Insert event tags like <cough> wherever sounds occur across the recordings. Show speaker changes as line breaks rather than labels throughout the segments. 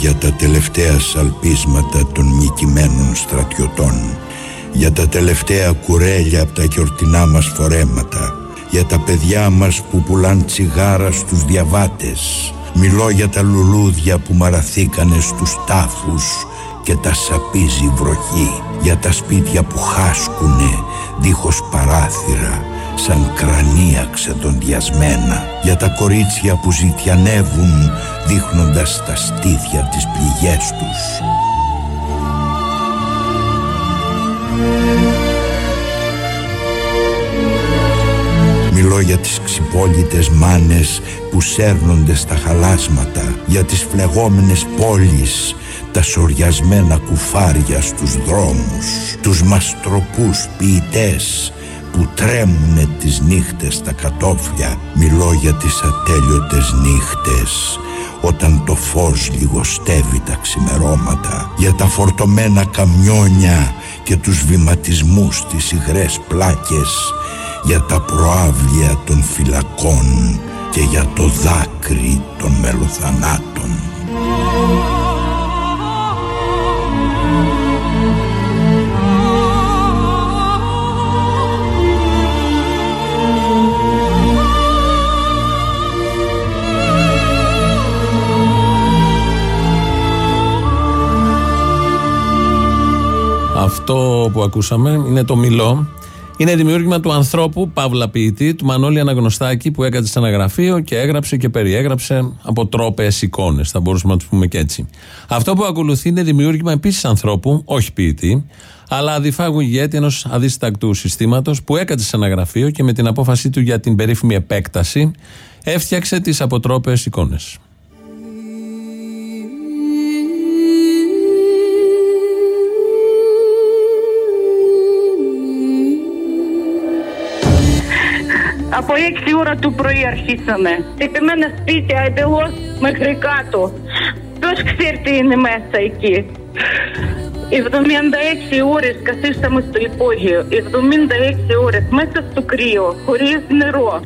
για τα τελευταία σαλπίσματα των νικημένων στρατιωτών για τα τελευταία κουρέλια από τα γιορτινά μας φορέματα για τα παιδιά μας που πουλάν τσιγάρα στους διαβάτες μιλώ για τα λουλούδια που μαραθήκανε στους τάφους και τα σαπίζει βροχή για τα σπίτια που χάσκουνε δίχως παράθυρα σαν κρανία ξεδοντιασμένα για τα κορίτσια που ζητιανεύουν δείχνοντας τα στήθια τις πληγές τους. Μιλώ για τις ξυπόλυτες μάνες που σέρνονται στα χαλάσματα Για τις φλεγόμενες πόλεις Τα σοριασμένα κουφάρια στους δρόμους Τους μαστροπούς ποιητές που τρέμουνε τις νύχτες στα κατόφλια Μιλώ για τις ατέλειωτες νύχτες όταν το φως λιγοστεύει τα ξημερώματα για τα φορτωμένα καμιόνια και τους βηματισμούς στις υγρές πλάκες για τα προάβλια των φυλακών και για το δάκρυ των μελοθανάτων.
Αυτό που ακούσαμε είναι το μιλό. Είναι δημιούργημα του ανθρώπου, Παύλα Ποιητή, του Μανώλη Αναγνωστάκη, που έκατσε σε ένα γραφείο και έγραψε και περιέγραψε από τρόπες εικόνες. Θα μπορούσαμε να τους πούμε και έτσι. Αυτό που ακολουθεί είναι δημιούργημα επίσης ανθρώπου, όχι ποιητή, αλλά αδιφάγου ηγέτη ενός αδίστακτου συστήματος που έκατσε σε ένα γραφείο και με την απόφασή του για την περίφημη επέκταση έφτιαξε τις αποτρόπες εικόνες.
Από 6 ώρα του πρωί αρχίσαμε. Στυπημένα σπίτια εντελώ μέχρι κάτω. Ποιο ξέρει τι είναι μέσα εκεί. 76 ώρες καθίσαμε στο υπόγειο. 76 ώρες μέσα στο κρύο, χωρίς νερό.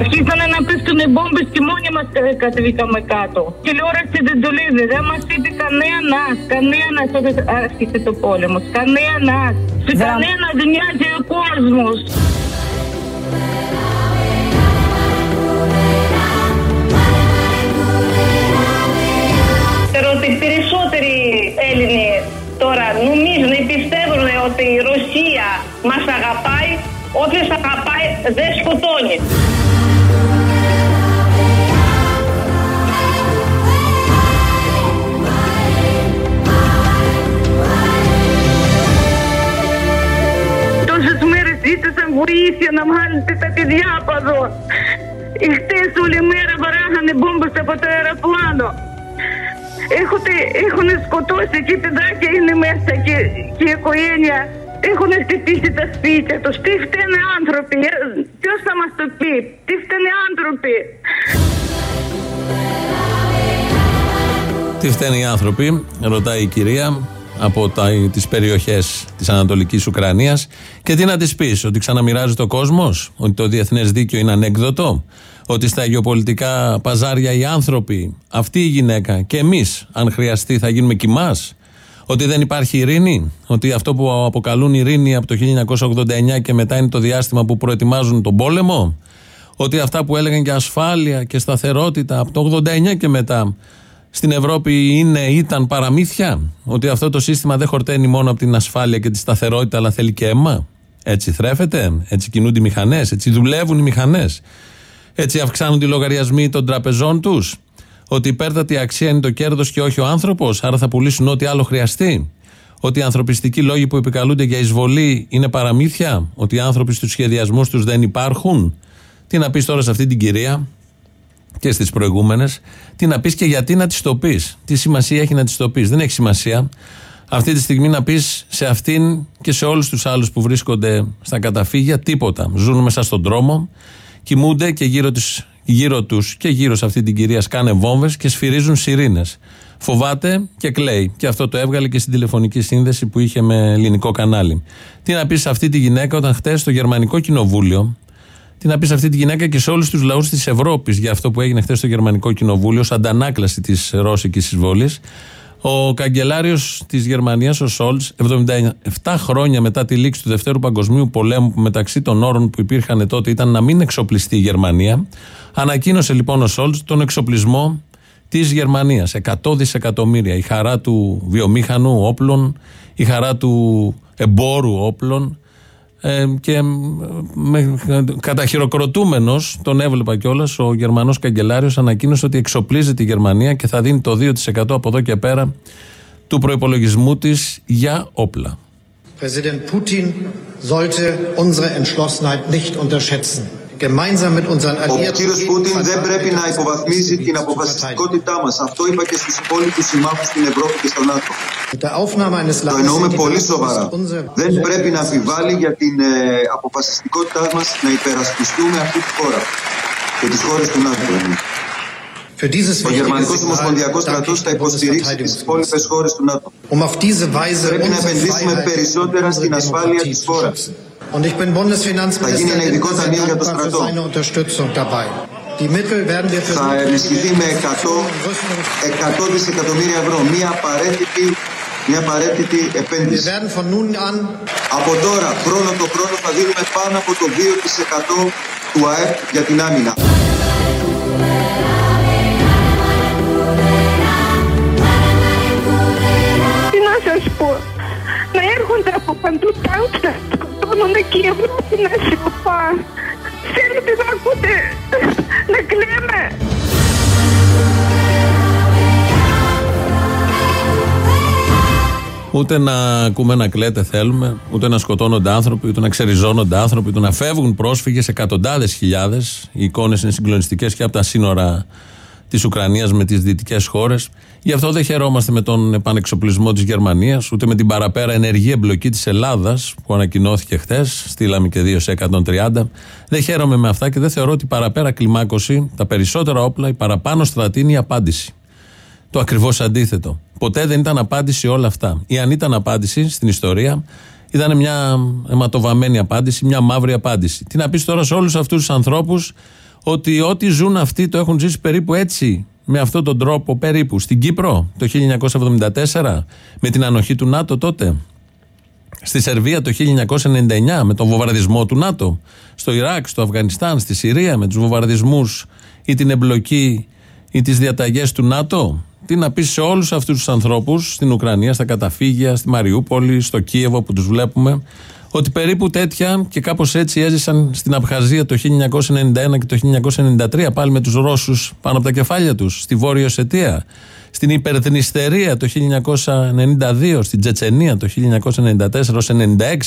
Αρχίσανε να πέφτουν οι μπόμπες και μόνοι μας κατεβήκαμε κάτω. Τηλεόραση δεν το λέει, δεν μας είπε κανένας, κανένας όταν άρχισε το πόλεμος. Κανένας. Σε κανένα δεν νοιάζει ο κόσμος. Ξέρω ότι περισσότεροι Έλληνες τώρα νομίζουν ή πιστεύουν ότι η Ρωσία μας αγαπάει, όποιος αγαπάει δεν σκοτώνει. Τόσες μέρες ζήτησαν βοήθεια να βγάλετε τα παιδιά από εδώ. Οι χτες όλη μέρα βαράγανε μπόμπες από το αεροπλάνο. Έχοτε, έχουν σκοτώσει εκεί παιδάκια είναι μέσα και, και η οικογένεια. Έχουν χτυπήσει τα σπίτια τους. Τι φταίνε άνθρωποι. Ε, Ποιος θα μας το πει; Τι φταίνε άνθρωποι;
Τι φταίνουν οι άνθρωποι, ρωτάει η κυρία από τα, τις περιοχές της Ανατολικής Ουκρανίας. Και τι να της πεις, ότι ξαναμοιράζει το κόσμος, ότι το διεθνές δίκαιο είναι ανέκδοτο, ότι στα γεωπολιτικά παζάρια οι άνθρωποι, αυτή η γυναίκα και εμείς αν χρειαστεί θα γίνουμε κοιμάς, ότι δεν υπάρχει ειρήνη, ότι αυτό που αποκαλούν ειρήνη από το 1989 και μετά είναι το διάστημα που προετοιμάζουν τον πόλεμο, ότι αυτά που έλεγαν και ασφάλεια και σταθερότητα από το 89 και μετά στην Ευρώπη είναι, ήταν παραμύθια, ότι αυτό το σύστημα δεν χορταίνει μόνο από την ασφάλεια και τη σταθερότητα, αλλά θέλει και αίμα; Έτσι θρέφεται, έτσι κινούνται οι μηχανές, έτσι δουλεύουν οι μηχανές. Έτσι αυξάνονται οι λογαριασμοί των τραπεζών τους. Ότι η υπέρτατη αξία είναι το κέρδος και όχι ο άνθρωπος, άρα θα πουλήσουν ό,τι άλλο χρειαστεί. Ότι οι ανθρωπιστικοί λόγοι που επικαλούνται για εισβολή είναι παραμύθια. Ότι οι άνθρωποι στους σχεδιασμούς τους δεν υπάρχουν. Τι να πεις τώρα σε αυτή την κυρία; Και στις προηγούμενες, τι να πεις και γιατί να τη το πεις. Τι σημασία έχει να τη το πεις. Δεν έχει σημασία αυτή τη στιγμή να πεις σε αυτήν και σε όλους τους άλλους που βρίσκονται στα καταφύγια τίποτα. Ζουν μέσα στον δρόμο, κοιμούνται και γύρω, τους, γύρω τους και γύρω σε αυτή την κυρία σκάνε βόμβες και σφυρίζουν σιρήνες. Φοβάται και κλαίει. Και αυτό το έβγαλε και στην τηλεφωνική σύνδεση που είχε με ελληνικό κανάλι. Τι να πεις σε αυτή τη γυναίκα όταν χτες στο Γερμανικό Κοινοβούλιο Τι να πεις σε αυτή τη γυναίκα και σε όλους τους λαούς της Ευρώπης για αυτό που έγινε χθες στο Γερμανικό Κοινοβούλιο, σαν αντανάκλαση της ρώσικης εισβολής. Ο καγκελάριος της Γερμανίας, ο Σόλτς, 77 χρόνια μετά τη λήξη του Δευτέρου Παγκοσμίου Πολέμου, που μεταξύ των όρων που υπήρχαν τότε ήταν να μην εξοπλιστεί η Γερμανία, ανακοίνωσε λοιπόν ο Σόλτς τον εξοπλισμό της Γερμανίας. 100 δισεκατομμύρια. Η χαρά του βιομήχανου όπλων, η χαρά του εμπόρου όπλων. Ε, και με, καταχειροκροτούμενος τον έβλεπα κιόλας, ο Γερμανός καγκελάριος ανακοίνωσε ότι εξοπλίζεται η Γερμανία και θα δίνει το 2% από εδώ και πέρα του προϋπολογισμού της για όπλα.
Präsident Putin sollte unsere Entschlossenheit nicht unterschätzen. Ο
κύριος Πούτιν δεν πρέπει να υποβαθμίζει την αποφασιστικότητά μας. Αυτό είπα και στους υπόλοιπους συμμάχους στην Ευρώπη και στο ΝΑΤΟ. Το εννοούμε πολύ σοβαρά. Δεν πρέπει να αμφιβάλλει για την ε, αποφασιστικότητά μας να υπερασπιστούμε αυτή τη χώρα και τις χώρες του ΝΑΤΟ. Ο Γερμανικός Ομοσπονδιακός Στρατός θα υποστηρίξει τις υπόλοιπες χώρες του ΝΑΤΟ. Πρέπει να επενδύσουμε περισσότερα στην ασφάλεια της χώρας.
Und ich bin Bundesfinanzminister
Θα γίνει ειδικό ταμείο για το στρατό. Θα ενισχυθεί με 100, 100 δισεκατομμύρια ευρώ. Μια απαραίτητη, μια απαραίτητη επένδυση. Από τώρα, χρόνο το χρόνο, θα δίνουμε πάνω από το 2% του ΑΕΠ για την άμυνα.
Τι να σας πω, να έρχονται από παντού τάγκς σκοτώνονται και η Ευρώπη να σιωπά. Θέλετε να ακούτε να κλαίμε.
Ούτε να ακούμε να κλαίτε θέλουμε, ούτε να σκοτώνονται άνθρωποι, ούτε να ξεριζώνονται άνθρωποι, ούτε να φεύγουν πρόσφυγες εκατοντάδες χιλιάδες. Οι εικόνες είναι συγκλονιστικές και από τα σύνορα της Ουκρανίας με τις δυτικές χώρες. Γι' αυτό δεν χαιρόμαστε με τον επανεξοπλισμό της Γερμανίας, ούτε με την παραπέρα ενεργή εμπλοκή της Ελλάδας που ανακοινώθηκε χθες. Στείλαμε και δύο σε 130. Δεν χαίρομαι με αυτά και δεν θεωρώ ότι η παραπέρα κλιμάκωση, τα περισσότερα όπλα, η παραπάνω στρατή είναι η απάντηση. Το ακριβώς αντίθετο. Ποτέ δεν ήταν απάντηση όλα αυτά. Ή αν ήταν απάντηση στην ιστορία, ήταν μια αιματοβαμένη απάντηση, μια μαύρη απάντηση. Τι να πεις τώρα σε όλους αυτούς τους ανθρώπους ότι ό,τι ζουν αυτοί το έχουν ζήσει περίπου έτσι, με αυτόν τον τρόπο περίπου. Στην Κύπρο το 1974, με την ανοχή του ΝΑΤΟ τότε. Στη Σερβία το 1999 με τον βομβαρδισμό του ΝΑΤΟ. Στο Ιράκ, στο Αφγανιστάν, στη Συρία με τους βομβαρδισμούς ή την εμπλοκή ή τις διαταγές του ΝΑΤΟ. Τι να πεις σε όλους αυτούς τους ανθρώπους στην Ουκρανία, στα καταφύγια, στη Μαριούπολη, στο Κίεβο που τους βλέπουμε ότι περίπου τέτοια και κάπως έτσι έζησαν στην Απχαζία το 1991 και το 1993 πάλι με τους Ρώσους πάνω από τα κεφάλια τους, στη Βόρεια Οσετία, στην Υπερδνηστερία το 1992, στην Τσετσενία το 1994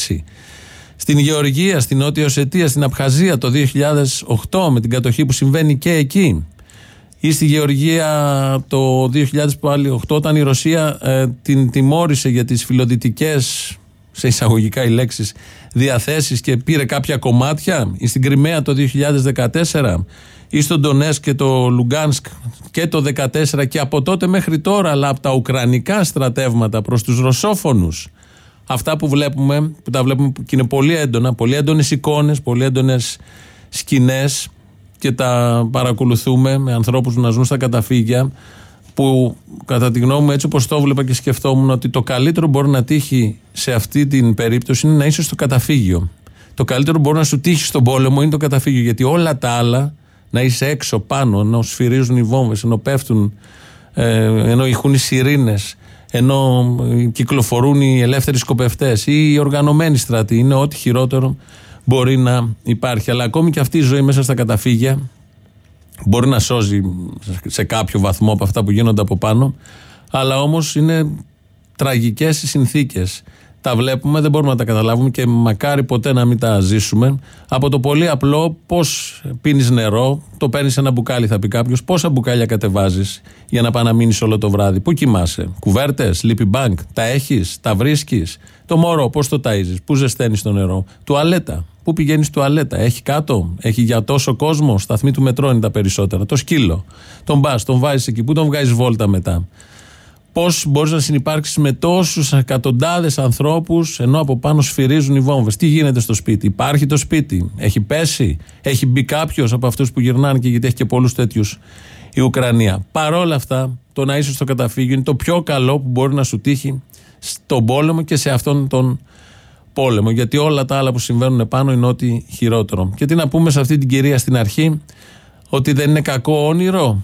96, στην Γεωργία, στην Νότια Οσετία, στην Απχαζία το 2008 με την κατοχή που συμβαίνει και εκεί. Ή στη Γεωργία το 2008 όταν η Ρωσία ε, την τιμώρησε για τις φιλοδυτικές σε εισαγωγικά οι λέξεις διαθέσεις και πήρε κάποια κομμάτια, ή στην Κρυμαία το 2014, ή στον Ντονέσκ και το Λουγκάνσκ και το 2014 και από τότε μέχρι τώρα, αλλά από τα ουκρανικά στρατεύματα προς τους ρωσόφωνους. Αυτά που βλέπουμε, που τα βλέπουμε και είναι πολύ έντονα, πολύ έντονες εικόνες, πολύ έντονες σκηνές και τα παρακολουθούμε με ανθρώπους να ζουν στα καταφύγια που κατά τη γνώμη μου έτσι όπως το βλέπα και σκεφτόμουν ότι το καλύτερο μπορεί να τύχει σε αυτή την περίπτωση είναι να είσαι στο καταφύγιο. Το καλύτερο μπορεί να σου τύχει στον πόλεμο είναι το καταφύγιο γιατί όλα τα άλλα να είσαι έξω πάνω ενώ σφυρίζουν οι βόμβες, ενώ πέφτουν ε, ενώ ηχούν οι σιρήνες ενώ κυκλοφορούν οι ελεύθεροι σκοπευτές ή οι οργανωμένοι στρατοί είναι ό,τι χειρότερο μπορεί να υπάρχει αλλά ακόμη και αυτή η ζωή μέσα στα καταφύγια Μπορεί να σώζει σε κάποιο βαθμό από αυτά που γίνονται από πάνω, αλλά όμως είναι τραγικές οι συνθήκες. Τα βλέπουμε, δεν μπορούμε να τα καταλάβουμε και μακάρι ποτέ να μην τα ζήσουμε. Από το πολύ απλό, πώς πίνεις νερό, το παίρνεις ένα μπουκάλι, θα πει κάποιος, πόσα μπουκάλια κατεβάζεις για να πάει να μείνει όλο το βράδυ. Πού κοιμάσαι, κουβέρτες, sleepy bank, τα έχεις, τα βρίσκεις. Το μωρό, πώς το ταΐζεις, πού ζεσταίνεις το νερό. Τουαλέτα, πού πηγαίνεις τουαλέτα; Έχει κάτω, έχει για τόσο κόσμο; Σταθμοί του μετρό είναι τα περισσότερα. Το σκύλο. Τον πα, τον βάζεις εκεί, πού τον βγάζεις βόλτα μετά; Πώς μπορείς να συνεπάρξεις με τόσους εκατοντάδες ανθρώπους ενώ από πάνω σφυρίζουν οι βόμβες; Τι γίνεται στο σπίτι, Υπάρχει το σπίτι, έχει πέσει, έχει μπει κάποιος από αυτούς που γυρνάνε και γιατί έχει και πολλούς τέτοιους η Ουκρανία; Παρόλα αυτά, το να είσαι στο καταφύγιο είναι το πιο καλό που μπορεί να σου τύχει στον πόλεμο και σε αυτόν τον πόλεμο. Γιατί όλα τα άλλα που συμβαίνουν επάνω είναι ό,τι χειρότερο. Και τι να πούμε σε αυτή την κυρία στην αρχή, ότι δεν είναι κακό όνειρο;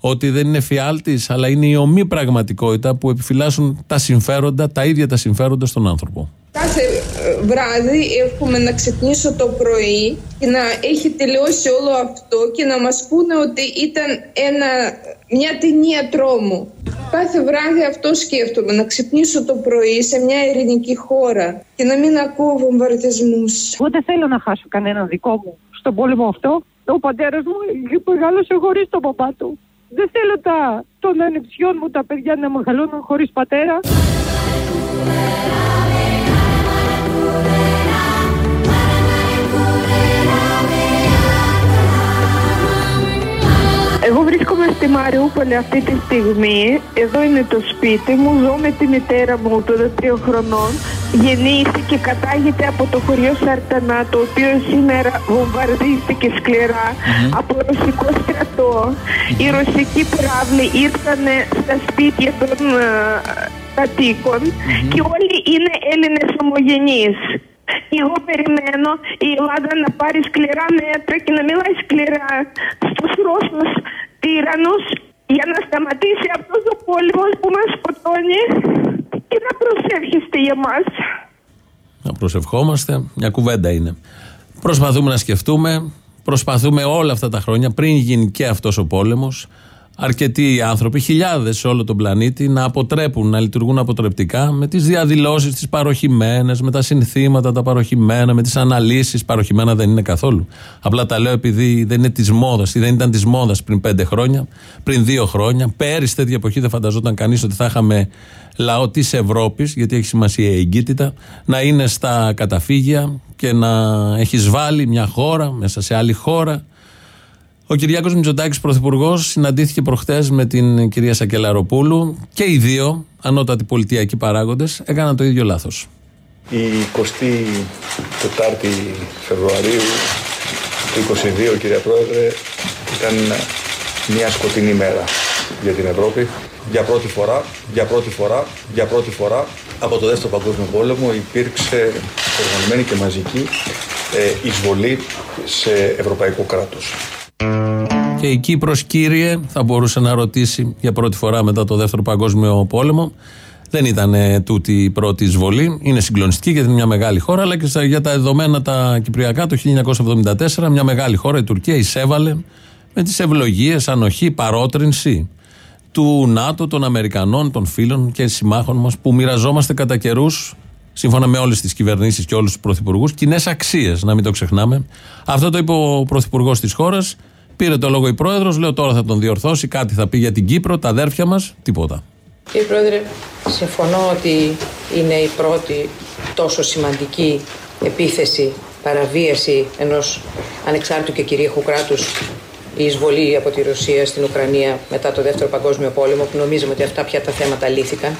Ότι δεν είναι φιάλτης, αλλά είναι η ομή πραγματικότητα που επιφυλάσσουν τα συμφέροντα, τα ίδια τα συμφέροντα στον άνθρωπο.
Κάθε ε, βράδυ εύχομαι να ξυπνήσω το πρωί και να έχει τελειώσει όλο αυτό και να μας πούνε ότι ήταν ένα, μια ταινία τρόμου. Κάθε βράδυ αυτό σκέφτομαι, να ξυπνήσω το πρωί σε μια ειρηνική χώρα και να μην ακούω βομβαρδισμούς.
Εγώ δεν θέλω να χάσω κανέναν δικό μου στον πόλεμο αυτό. Ο πατέρας μου μεγάλωσε χωρίς τον παπά του. Δεν θέλω τα, των ανεψιών μου τα παιδιά να μεγαλώνουν χωρίς πατέρα.
Εγώ βρίσκομαι στη Μαριούπολη αυτή τη στιγμή. Εδώ είναι το σπίτι μου. Ζω με τη μητέρα μου των 3 χρονών. Γεννήθηκε και κατάγεται από το χωριό Σαρτανά, το οποίος σήμερα βομβαρδίστηκε από ρωσικό στρατό. Οι ρωσικοί πυράβλοι ήρθαν στα σπίτια των uh, κατοίκων και όλοι είναι Έλληνες ομογενείς. Εγώ περιμένω η Ελλάδα να πάρει σκληρά μέτρα και να μιλάει σκληρά στους Ρώσους τύραννους για να σταματήσει αυτός ο πόλεμος που μας σκοτώνει και να προσεύχεστε για μας.
Να προσευχόμαστε, μια κουβέντα είναι. Προσπαθούμε να σκεφτούμε, προσπαθούμε όλα αυτά τα χρόνια πριν γίνει και αυτός ο πόλεμος αρκετοί άνθρωποι, χιλιάδες σε όλο τον πλανήτη, να αποτρέπουν, να λειτουργούν αποτρεπτικά με τις διαδηλώσεις, τις παροχημένες, με τα συνθήματα τα παροχημένα, με τις αναλύσεις. Παροχημένα δεν είναι καθόλου. Απλά τα λέω επειδή δεν είναι της μόδας ή δεν ήταν της μόδας πριν πέντε χρόνια, πριν δύο χρόνια. Πέρυσι τέτοια εποχή δεν φανταζόταν κανείς ότι θα είχαμε λαό της Ευρώπης, γιατί έχει σημασία η εγκύτητα, να είναι στα καταφύγια και να έχει βάλει μια χώρα μέσα σε άλλη χώρα ο Κυριάκος Μητσοτάκης Πρωθυπουργός συναντήθηκε προχτές με την κυρία Σακελαροπούλου και οι δύο ανώτατοι πολιτιακοί παράγοντες έκαναν το ίδιο λάθος.
Η 24η Φεβρουαρίου του 2022, κυρία Πρόεδρε, ήταν μια σκοτεινή μέρα για την Ευρώπη. Για πρώτη φορά, για πρώτη φορά, για πρώτη φορά από το Δεύτερο Παγκόσμιο Πόλεμο υπήρξε οργανωμένη και μαζική ε, εισβολή σε ευρωπαϊκό κράτος.
Και η Κύπρος κύριε θα μπορούσε να ρωτήσει για πρώτη φορά μετά το δεύτερο παγκόσμιο πόλεμο δεν ήταν τούτη η πρώτη εισβολή. Είναι συγκλονιστική γιατί είναι μια μεγάλη χώρα, αλλά και για τα δεδομένα τα κυπριακά το 1974, μια μεγάλη χώρα, η Τουρκία, εισέβαλε με τις ευλογίες, ανοχή, παρότρινση του ΝΑΤΟ, των Αμερικανών, των φίλων και συμμάχων μας που μοιραζόμαστε κατά καιρούς, σύμφωνα με όλες τις κυβερνήσεις και όλους τους πρωθυπουργούς, κοινές αξίες, να μην το ξεχνάμε. Αυτό το είπε ο πρωθυπουργός της χώρας Πήρε το λόγο η πρόεδρος, λέω τώρα θα τον διορθώσει, κάτι θα πει για την Κύπρο, τα αδέρφια μας, τίποτα.
Κύριε Πρόεδρε, συμφωνώ ότι είναι η πρώτη τόσο σημαντική επίθεση, παραβίαση ενός ανεξάρτητου και κυρίαρχου κράτους η εισβολή από τη Ρωσία στην Ουκρανία μετά το δεύτερο παγκόσμιο πόλεμο που νομίζουμε ότι αυτά πια τα θέματα λύθηκαν.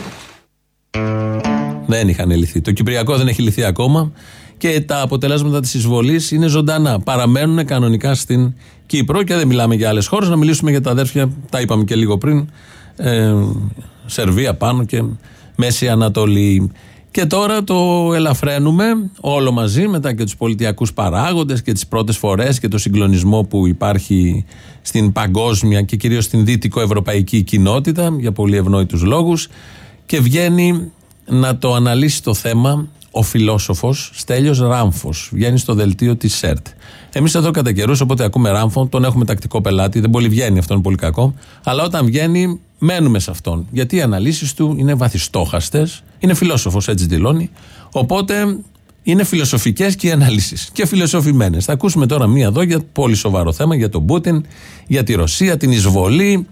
Δεν είχαν λυθεί. Το Κυπριακό δεν έχει λυθεί ακόμα και τα αποτελέσματα της εισβολής είναι ζωντανά. Παραμένουν κανονικά στην Κύπρο και δεν μιλάμε για άλλες χώρες. Να μιλήσουμε για τα αδέρφια, τα είπαμε και λίγο πριν. Ε, Σερβία πάνω και Μέση Ανατολή. Και τώρα το ελαφραίνουμε όλο μαζί μετά και τους πολιτιακούς παράγοντες και τις πρώτες φορές και το συγκλονισμό που υπάρχει στην παγκόσμια και κυρίως στην δυτικοευρωπαϊκή κοινότητα για πολύ ευνόητους λόγους και βγαίνει να το αναλύσει το θέμα ο φιλόσοφος Στέλιος Ράμφος. Βγαίνει στο δελτίο της ΣΕΡΤ. Εμείς εδώ κατά καιρούς, όποτε ακούμε Ράμφο, τον έχουμε τακτικό πελάτη, δεν πολύ βγαίνει, αυτό είναι πολύ κακό. Αλλά όταν βγαίνει, μένουμε σε αυτόν. Γιατί οι αναλύσεις του είναι βαθιστόχαστες, είναι φιλόσοφος, έτσι δηλώνει. Οπότε είναι φιλοσοφικές και οι αναλύσεις. Και φιλοσοφημένες. Θα ακούσουμε τώρα μία εδώ για πολύ σοβαρό θέμα, για τον Πούτιν, για τη Ρωσία, την εισβολή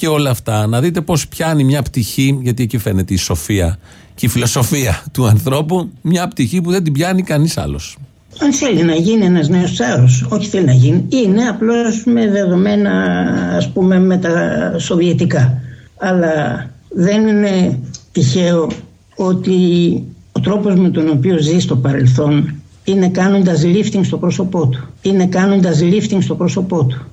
και όλα αυτά. Να δείτε πώς πιάνει μια πτυχή, γιατί εκεί φαίνεται η σοφία και η φιλοσοφία του ανθρώπου, μια πτυχή που δεν την πιάνει κανείς άλλος.
Αν θέλει να γίνει ένας νέος τσάρο, όχι θέλει να γίνει, είναι απλώς με δεδομένα, ας πούμε, με τα σοβιετικά. Αλλά Δεν είναι τυχαίο ότι ο τρόπος με τον οποίο ζει στο παρελθόν είναι κάνοντας lifting στο πρόσωπό του. Είναι κάνοντας lifting στο πρόσωπό του.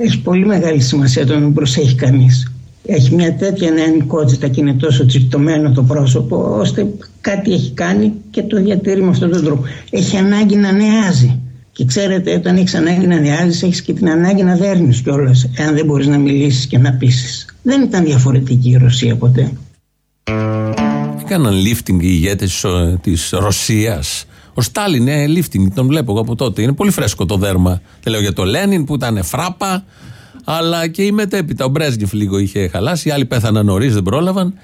Έχει πολύ μεγάλη σημασία το να προσέχει κανείς. Έχει μια τέτοια νεανικότητα και είναι τόσο τσιπτωμένο το πρόσωπο ώστε κάτι έχει κάνει και το διατηρεί με αυτόν τον τρόπο. Έχει ανάγκη να νεάζει. Και ξέρετε, όταν έχεις ανάγκη να νεάζεις, έχεις και την ανάγκη να δέρνεις κιόλας, εάν δεν μπορείς να μιλήσεις και να πείσεις. Δεν ήταν διαφορετική η Ρωσία ποτέ.
Έκαναν lifting οι ηγέτες της Ρωσίας. Ο Στάλιν είναι lifting, τον βλέπω εγώ από τότε. Είναι πολύ φρέσκο το δέρμα. Δεν λέω για το Λένιν που ήταν φράπα, αλλά και η μετέπειτα. Ο Μπρέσγκεφ λίγο είχε χαλάσει, οι άλλοι πέθαναν νωρίς, δεν πρόλαβαν.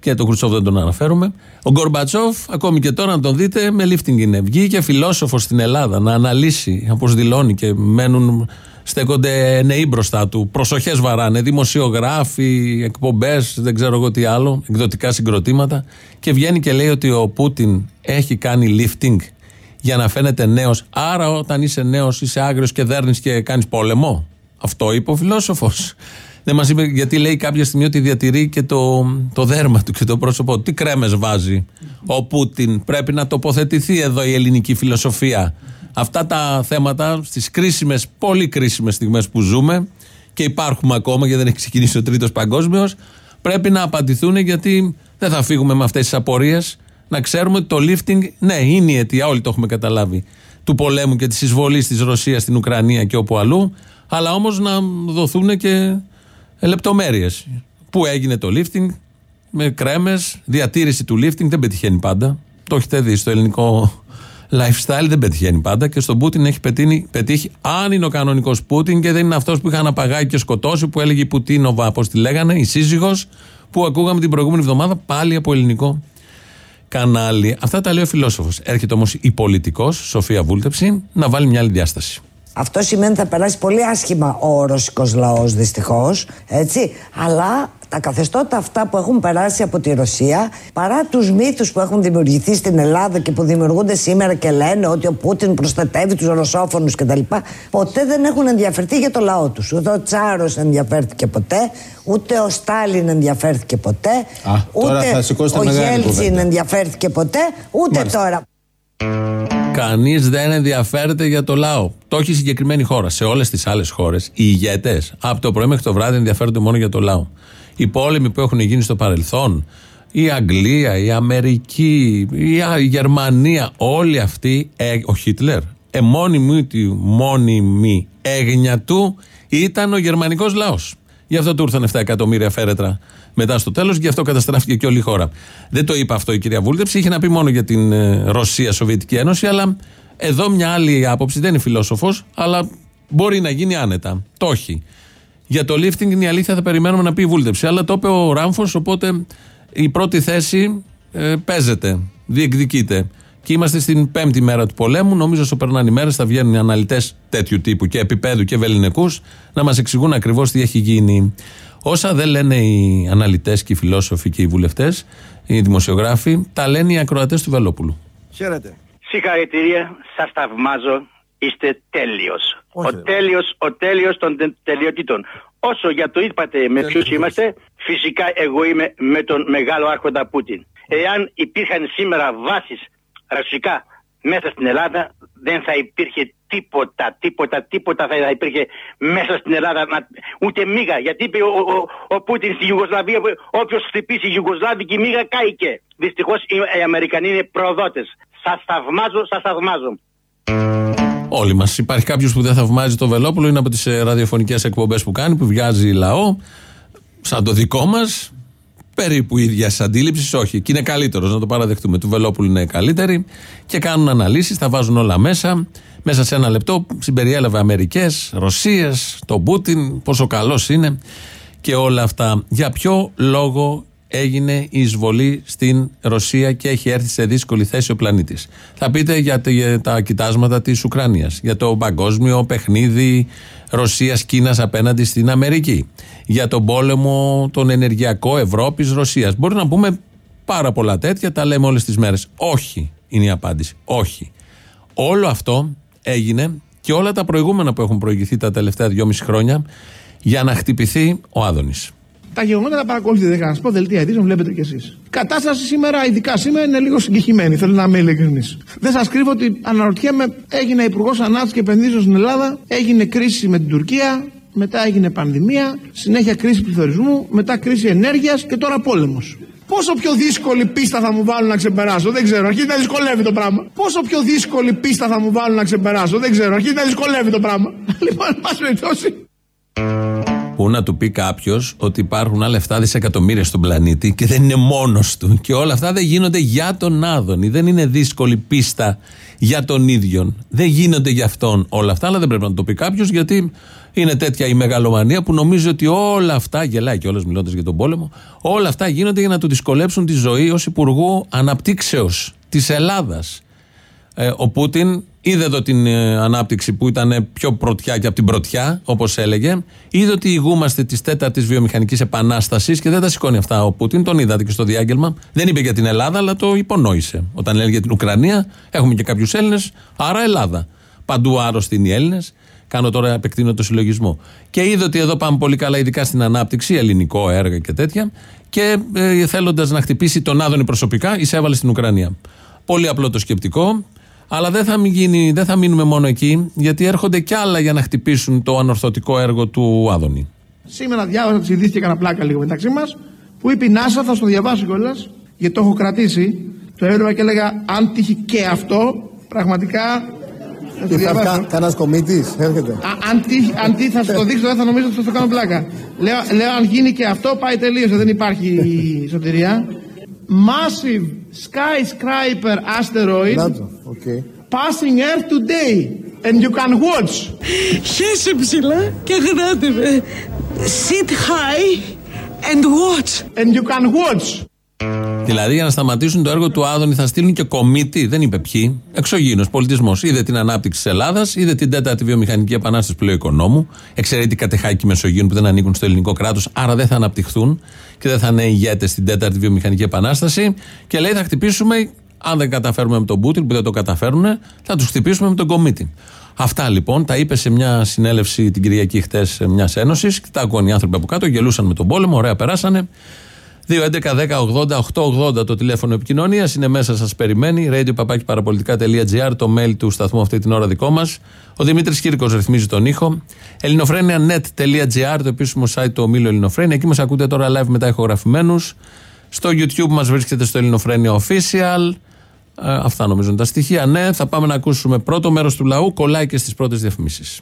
Και τον Χρυσόφ δεν τον αναφέρουμε. Ο Γκορμπατσόφ, ακόμη και τώρα να τον δείτε, με lifting είναι. Βγήκε φιλόσοφος στην Ελλάδα να αναλύσει, όπως δηλώνει και μένουν στέκονται νεοί μπροστά του. Προσοχές βαράνε, δημοσιογράφοι, εκπομπές, δεν ξέρω εγώ τι άλλο, εκδοτικά συγκροτήματα. Και βγαίνει και λέει ότι ο Πούτιν έχει κάνει lifting για να φαίνεται νέος. Άρα, όταν είσαι νέος, είσαι άγριος και δέρνεις και κάνεις πόλεμο. Αυτό είπε ο φιλόσοφος. Δεν μας είπε γιατί λέει κάποια στιγμή ότι διατηρεί και το, το δέρμα του και το πρόσωπό του. Τι κρέμες βάζει ο Πούτιν. Πρέπει να τοποθετηθεί εδώ η ελληνική φιλοσοφία. Αυτά τα θέματα στις κρίσιμες, πολύ κρίσιμες στιγμές που ζούμε και υπάρχουμε ακόμα γιατί δεν έχει ξεκινήσει ο Τρίτος Παγκόσμιος, πρέπει να απαντηθούν γιατί δεν θα φύγουμε με αυτές τις απορίες. Να ξέρουμε ότι το lifting, ναι, είναι η αιτία, όλοι το έχουμε καταλάβει, του πολέμου και της εισβολής της Ρωσίας στην Ουκρανία και όπου αλλού, αλλά όμως να δοθούν και λεπτομέρειες. Πού έγινε το lifting, με κρέμες, διατήρηση του lifting δεν πετυχαίνει πάντα. Το έχετε δει στο ελληνικό lifestyle δεν πετυχαίνει πάντα και στον Πούτιν έχει πετύχει, πετύχει αν είναι ο κανονικός Πούτιν και δεν είναι αυτός που είχαν απαγάγει και σκοτώσει που έλεγε η Πουτίνοβα, όπως τη λέγανε, η σύζυγος που ακούγαμε την προηγούμενη εβδομάδα πάλι από ελληνικό κανάλι. Αυτά τα λέει ο φιλόσοφος. Έρχεται όμως η πολιτικός, Σοφία Βούλτεψη, να βάλει μια άλλη διάσταση.
Αυτό σημαίνει ότι θα περάσει πολύ άσχημα ο ρωσικό λαός, δυστυχώς. Έτσι. Αλλά τα καθεστώτα αυτά που έχουν περάσει από τη Ρωσία, παρά τους μύθους που έχουν δημιουργηθεί στην Ελλάδα και που δημιουργούνται σήμερα και λένε ότι ο Πούτιν προστατεύει τους ρωσόφωνους κτλ., ποτέ δεν έχουν ενδιαφερθεί για το λαό τους. Ούτε ο Τσάρος ενδιαφέρθηκε ποτέ, ούτε ο Στάλιν ενδιαφέρθηκε ποτέ,
Α, ούτε
ο Γέλτσιν ενδιαφέρθηκε ποτέ, ούτε τώρα.
Κανείς δεν ενδιαφέρεται για το λαό. Το έχει συγκεκριμένη χώρα. Σε όλες τις άλλες χώρες, οι ηγέτες από το πρωί μέχρι το βράδυ ενδιαφέρονται μόνο για το λαό. Οι πόλεμοι που έχουν γίνει στο παρελθόν, η Αγγλία, η Αμερική, η Γερμανία, όλοι αυτοί, ε, ο Χίτλερ, εμώνυμη, μόνιμη έγνοια του ήταν ο γερμανικός λαός. Γι' αυτό του ήρθαν 7 εκατομμύρια φέρετρα μετά στο τέλος, γι' αυτό καταστράφηκε και όλη η χώρα. Δεν το είπε αυτό η κυρία Βούλτεψη, είχε να πει μόνο για την ε, Ρωσία-Σοβιετική Ένωση, αλλά εδώ μια άλλη άποψη, δεν είναι φιλόσοφος, αλλά μπορεί να γίνει άνετα. Το έχει. Για το lifting είναι η αλήθεια, θα περιμένουμε να πει η Βούλτεψη. Αλλά το είπε ο Ράμφος, οπότε η πρώτη θέση ε, παίζεται, διεκδικείται. Και είμαστε στην πέμπτη μέρα του πολέμου. Νομίζω όσο περνάνε οι μέρες θα βγαίνουν οι αναλυτές τέτοιου τύπου και επίπεδου και βεληνικού να μας εξηγούν ακριβώς τι έχει γίνει. Όσα δεν λένε οι αναλυτές και οι φιλόσοφοι και οι βουλευτές, οι δημοσιογράφοι, τα λένε οι ακροατές του Βελόπουλου.
Χαίρετε. Συγχαρητήρια, σας θαυμάζω. Είστε τέλειος. Ο τέλειος ο τέλειος των τελειοτήτων. Όσο για το είπατε με ποιους είμαστε, φυσικά εγώ είμαι με τον μεγάλο άρχοντα Πούτιν. Εάν υπήρχαν σήμερα βάσεις ρωσικά μέσα στην Ελλάδα, δεν θα υπήρχε τίποτα, τίποτα, τίποτα θα υπήρχε μέσα στην Ελλάδα, ούτε μίγα. Γιατί είπε ο, ο, ο Πούτιν στη Ιουγκοσλαβία, όποιος χτυπήσει η Ιουγκοσλάβικη μίγα κάηκε. Δυστυχώς οι Αμερικανοί είναι προδότες. Σας θαυμάζω, σας θαυμάζω.
Όλοι μας. Υπάρχει κάποιος που δεν θαυμάζει το Βελόπουλο, είναι από τις ε, ραδιοφωνικές εκπομπές που κάνει, που βγάζει λαό, σαν το δικό μας. Περίπου ίδιας αντίληψης, όχι. Και είναι καλύτερος, να το παραδεχτούμε. Του Βελόπουλου είναι καλύτερη και κάνουν αναλύσεις, τα βάζουν όλα μέσα. Μέσα σε ένα λεπτό συμπεριέλαβε Αμερικές, Ρωσίες, τον Πούτιν, πόσο καλός είναι και όλα αυτά. Για ποιο λόγο έγινε η εισβολή στην Ρωσία και έχει έρθει σε δύσκολη θέση ο πλανήτης. Θα πείτε για τα κοιτάσματα της Ουκρανίας, για το παγκόσμιο παιχνίδι Ρωσία-Κίνα απέναντι στην Αμερική, για τον πόλεμο τον ενεργειακό Ευρώπη-Ρωσία. Μπορεί να πούμε πάρα πολλά τέτοια, τα λέμε όλες τις μέρες. Όχι, είναι η απάντηση. Όχι. Όλο αυτό έγινε και όλα τα προηγούμενα που έχουν προηγηθεί τα τελευταία δυόμιση χρόνια για να χτυπηθεί ο Άδωνης.
Τα γεγονότα τα παρακολουθείτε, δεν θα σα πω δελτία ειδήσεων, βλέπετε κι εσείς. Η κατάσταση σήμερα, ειδικά σήμερα, είναι λίγο συγκεχημένη. Θέλω να είμαι ειλικρινής. Δεν σας κρύβω ότι αναρωτιέμαι, έγινε υπουργός Ανάπτυξης και Επενδύσεων στην Ελλάδα, έγινε κρίση με την Τουρκία, μετά έγινε πανδημία, συνέχεια κρίση πληθωρισμού, μετά κρίση ενέργειας και τώρα πόλεμος. Πόσο πιο δύσκολη πίστα θα μου βάλουν να ξεπεράσω, δεν ξέρω. Αρχίζει να δυσκολεύει το πράγμα. Πόσο πιο δύσκολη πίστα θα μου βάλουν να ξεπεράσω, δεν ξέρω. Αρχίζει να δυσκολεύει το πράγμα. <laughs> Λοιπόν, πάση περιπτώσει.
Πού να του πει κάποιος ότι υπάρχουν άλλα 7 δισεκατομμύρια στον πλανήτη και δεν είναι μόνος του. Και όλα αυτά δεν γίνονται για τον Άδωνη. Δεν είναι δύσκολη πίστα για τον ίδιο. Δεν γίνονται για αυτόν όλα αυτά, αλλά δεν πρέπει να το πει κάποιος γιατί είναι τέτοια η μεγαλομανία που νομίζει ότι όλα αυτά, γελάει κιόλας μιλώντας για τον πόλεμο, όλα αυτά γίνονται για να του δυσκολέψουν τη ζωή ως Υπουργού Αναπτύξεως της Ελλάδας. Ε, ο Πούτιν είδε εδώ την ε, ανάπτυξη που ήταν πιο πρωτιά και από την πρωτιά, όπως έλεγε. Είδε ότι ηγούμαστε της τέταρτης βιομηχανικής επανάστασης και δεν τα σηκώνει αυτά ο Πούτιν. Τον είδατε και στο διάγγελμα. Δεν είπε για την Ελλάδα, αλλά το υπονόησε. Όταν έλεγε για την Ουκρανία, έχουμε και κάποιους Έλληνες, άρα Ελλάδα. Παντού άρρωστοι είναι οι Έλληνες. Κάνω τώρα, επεκτείνω το συλλογισμό. Και είδε ότι εδώ πάμε πολύ καλά, ειδικά στην ανάπτυξη, ελληνικό έργο και τέτοια. Και ε, θέλοντας να χτυπήσει τον Άδωνη προσωπικά, εισέβαλε στην Ουκρανία. Πολύ απλό το σκεπτικό. Αλλά δεν θα, γίνει, δεν θα μείνουμε μόνο εκεί, γιατί έρχονται κι άλλα για να χτυπήσουν το ανορθωτικό έργο του Άδωνη.
Σήμερα διάβασα τι ειδήσει και έκανα πλάκα λίγο μεταξύ μας, που είπε η Νάσα, θα στο διαβάσω κιόλας, γιατί το έχω κρατήσει. Το έδωσα και έλεγα, αν τύχει και αυτό, πραγματικά
τι θα κανένας κομίτης, έρχεται.
Αν τι, αν τι θα σου το δείξω, δεν θα νομίζω ότι θα το κάνω πλάκα. Λέω, λέω αν γίνει και αυτό, πάει τελείωσε, δεν υπάρχει σωτηρία. Massive skyscraper asteroid
okay.
passing Earth today and you can watch.
Χέσε ψηλά και γράτε με. Sit high and watch.
And you can watch.
Δηλαδή για να σταματήσουν το έργο του Άδωνη θα στείλουν και κομίτη, δεν είπε ποιοι. Εξωγήινος πολιτισμός. Είδε την ανάπτυξη της Ελλάδας, είδε την τέταρτη βιομηχανική επανάσταση που λέει ο οικονόμου. Εξαιρετικά κατεχάκι Μεσογείων που δεν ανήκουν στο ελληνικό κράτος, άρα δεν θα αναπτυχθούν και δεν θα είναι ηγέτες στην τέταρτη βιομηχανική επανάσταση. Και λέει θα χτυπήσουμε, αν δεν καταφέρουμε με τον Πούτιν που δεν το καταφέρουν, θα τους χτυπήσουμε με τον κομίτη. Αυτά λοιπόν τα είπε σε μια συνέλευση την Κυριακή χτες μιας ένωσης. Τα ακούαν οι άνθρωποι από κάτω, γελούσαν με τον πόλεμο, ωραία περάσανε. 2.11.10.80.880 το τηλέφωνο επικοινωνίας είναι μέσα, σας περιμένει. radio το mail του σταθμού αυτή την ώρα δικό μας. Ο Δημήτρης Κύρκος ρυθμίζει τον ήχο. ελληνοφρένια.net.gr το επίσημο site του ομίλου Ελληνοφρένια. Εκεί μας ακούτε τώρα live μετά ηχογραφημένους. Στο YouTube μας βρίσκεται στο Ελληνοφρένια Official. Ε, αυτά νομίζω είναι τα στοιχεία. Ναι, θα πάμε να ακούσουμε πρώτο μέρος του λαού. Κολλάει και στις πρώτες διαφημίσεις.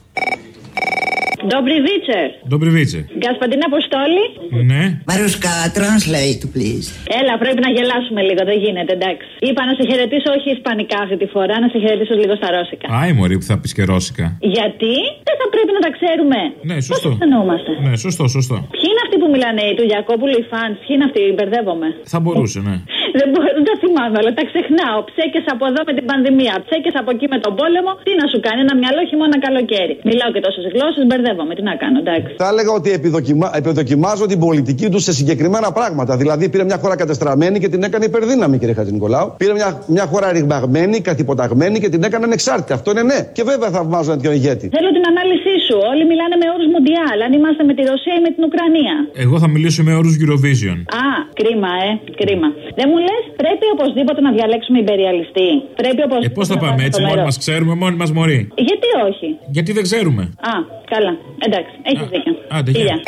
Dobry wieczór.
Dobry wieczór.
Γκασπαντίν Αποστόλη.
Ναι.
Μαρούσκα, translate, please.
Έλα, πρέπει να γελάσουμε λίγο, δεν γίνεται, εντάξει. Είπα να σε χαιρετήσω όχι ισπανικά αυτή τη φορά, να σε χαιρετήσω λίγο στα ρώσικα.
Άι, μωρή που θα πεις και ρώσικα.
Γιατί; Δεν θα πρέπει να τα ξέρουμε.
Ναι, σωστό.
Πώς αισθανόμαστε;
Ναι, σωστό, σωστό.
Ποιοι είναι αυτοί που μιλάνε, του Γιακόπουλου, οι φαν, ποιοι είναι αυτοί, μπερδεύομαι.
Θα μπορούσε, ναι. <laughs>
Δεν μπορώ, δεν τα θυμάμαι, αλλά τα ξεχνάω. Ψέκες από εδώ με την πανδημία, ψέκες από εκεί με τον πόλεμο. Τι να σου κάνει, ένα μυαλό χειμώνα ένα καλοκαίρι. Μιλάω και τόσες γλώσσες, μπερδεύομαι. Τι να κάνω, εντάξει.
Θα έλεγα ότι επιδοκιμα... επιδοκιμάζω την πολιτική τους σε συγκεκριμένα πράγματα. Δηλαδή πήρε μια χώρα κατεστραμμένη και την έκανε υπερδύναμη, κύριε Χατζη Νικολάου. Πήρε μια, μια χώρα ρηγμαγμένη, κατυποταγμένη και την έκανε ανεξάρτητη. Αυτό είναι ναι. Και βέβαια θα βάζω ένα ηγέτη.
Θέλω την ανάλυση σου. Όλοι μιλάνε με όρους Μουντιάλ. Αν είμαστε με τη Ρωσία ή με την Ουκρανία.
Εγώ θα μιλήσω με όρους Eurovision.
Α, κρίμα, ε. Κρίμα. Δεν μου λες, πρέπει οπωσδήποτε να διαλέξουμε υπεριαλιστή. Πρέπει οπωσδήποτε.
Ε, πώς θα πάμε έτσι, μόνοι μας ξέρουμε, μόνοι μας μωροί.
Γιατί όχι;
Γιατί δεν ξέρουμε;
Α, καλά. Εντάξει, έχεις δίκιο.
Άντε, γεια.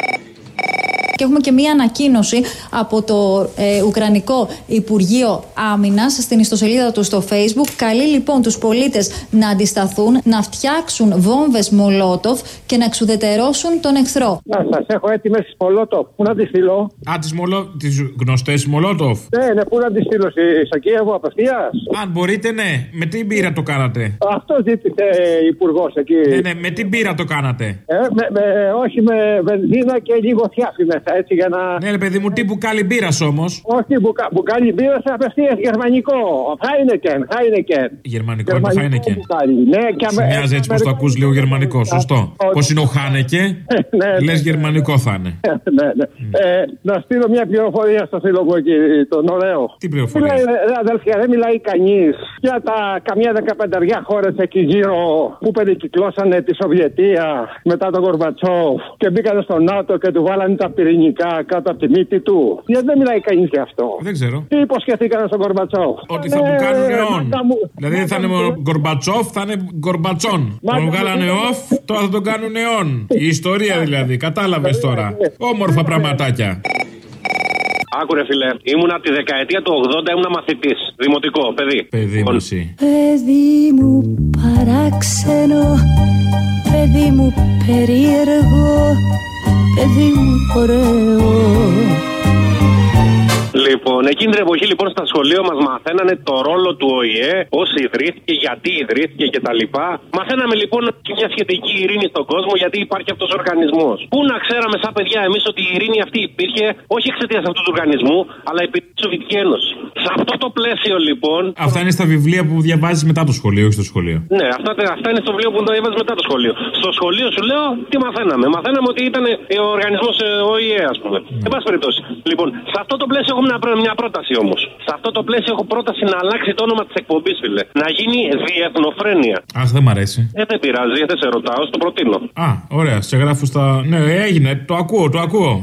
Και έχουμε και μία ανακοίνωση από το ε, Ουκρανικό Υπουργείο Άμυνας στην ιστοσελίδα του στο Facebook. Καλεί λοιπόν τους πολίτες να αντισταθούν, να φτιάξουν βόμβες Μολότοφ και να εξουδετερώσουν τον εχθρό.
Να σας έχω έτοιμες τις Μολότοφ. Πού να τις στείλω;
Α, τις μολο... τις γνωστές Μολότοφ.
Ναι, ναι, πού να τις στείλω στο Κίεβο απευθείας;
Αν μπορείτε, ναι. Με τι μπύρα το κάνατε;
Αυτό ζήτησε υπουργός εκεί.
Ναι, ναι, με τι μπύρα το κάνατε;
Ε, με, με, όχι με βενζίνα και λίγο θιάφι μέσα έτσι για να.
Ναι, ρε παιδί μου, τι μπουκάλι μπύρας όμως.
Όχι, μπουκα, μπουκάλι μπύρας απευθεία γερμανικό. Χάινεκεν, Χάινεκεν.
Γερμανικό είναι το Χάινεκεν.
Ναι, και
Σου μοιάζει έτσι πως το ακούς λίγο γερμανικό, σωστό. Πώ είναι ο Χάνεκε, <laughs> λες γερμανικό θα είναι.
Ναι, ναι. Ε, να στείλω μια πληροφορία στο φίλο μου εκεί, τον ωραίο.
Τι πληροφορία;
Αδελφιά, δεν μιλάει κανείς για τα καμιά δεκαπενταριά χώρες εκεί γύρω που περικυκλώσανε τη Σοβιετία μετά τον Κορμπατσόφ και μπήκανε στο ΝΑΤΟ και του βάλανε τα πυρηνικά ποινικά κάτω από τη μύτη του. Γιατί δεν μιλάει κανείς γι' αυτό.
Δεν ξέρω.
Τι υποσχεθήκαν στον Κορμπατσόφ;
Ότι θα του κάνουν αιών. Δηλαδή δεν θα είναι Γκορμπατσόφ, θα είναι Γκορμπατσόν. Τον βγάλανε off, τώρα θα τον κάνουν αιών. Η ιστορία δηλαδή, κατάλαβες τώρα. Όμορφα πραγματάκια.
Άκουρε φίλε, ήμουν από τη δεκαετία του 80, ήμουν μαθητής. Δημοτικό, παιδί.
Παιδί μου, εσύ.
Παιδί μου παράξενο, παιδί μου περίεργο, παιδί μου ωραίο.
Λοιπόν, εκείνη την εποχή λοιπόν στα σχολεία μας μαθαίνανε το ρόλο του ΟΗΕ, πώς ιδρύθηκε, γιατί ιδρύθηκε κτλ. Μαθαίναμε λοιπόν και μια σχετική ειρήνη στον κόσμο, γιατί υπάρχει αυτός ο οργανισμός. Πού να ξέραμε σαν παιδιά εμείς ότι η ειρήνη αυτή υπήρχε όχι εξαιτίας αυτού του οργανισμού, αλλά επί τη Σοβιετική Ένωση. Σε αυτό το πλαίσιο λοιπόν.
Αυτά είναι στα βιβλία που διαβάζεις μετά το σχολείο, όχι στο σχολείο.
Ναι, αυτά, αυτά είναι στο βιβλίο που διαβάζεις μετά το σχολείο. Στο σχολείο σου λέω τι μαθαίναμε. Μαθαίναμε ότι ήταν ο οργανισμός ΟΗΕ, ας πούμε. Mm. Εν πάση περιπτώσει. Λοιπόν, σε αυτό το πλαίσιο έχω μια, μια πρόταση όμως. Σε αυτό το πλαίσιο έχω πρόταση να αλλάξει το όνομα της εκπομπής, φίλε. Να γίνει διεθνοφρένεια.
Αχ, δεν μ' αρέσει.
Ε, δεν πειράζει, δεν σε ρωτάω, στο προτείνω.
Α, ωραία, σε γράφω στα. Ναι, έγινε, το ακούω, το ακούω.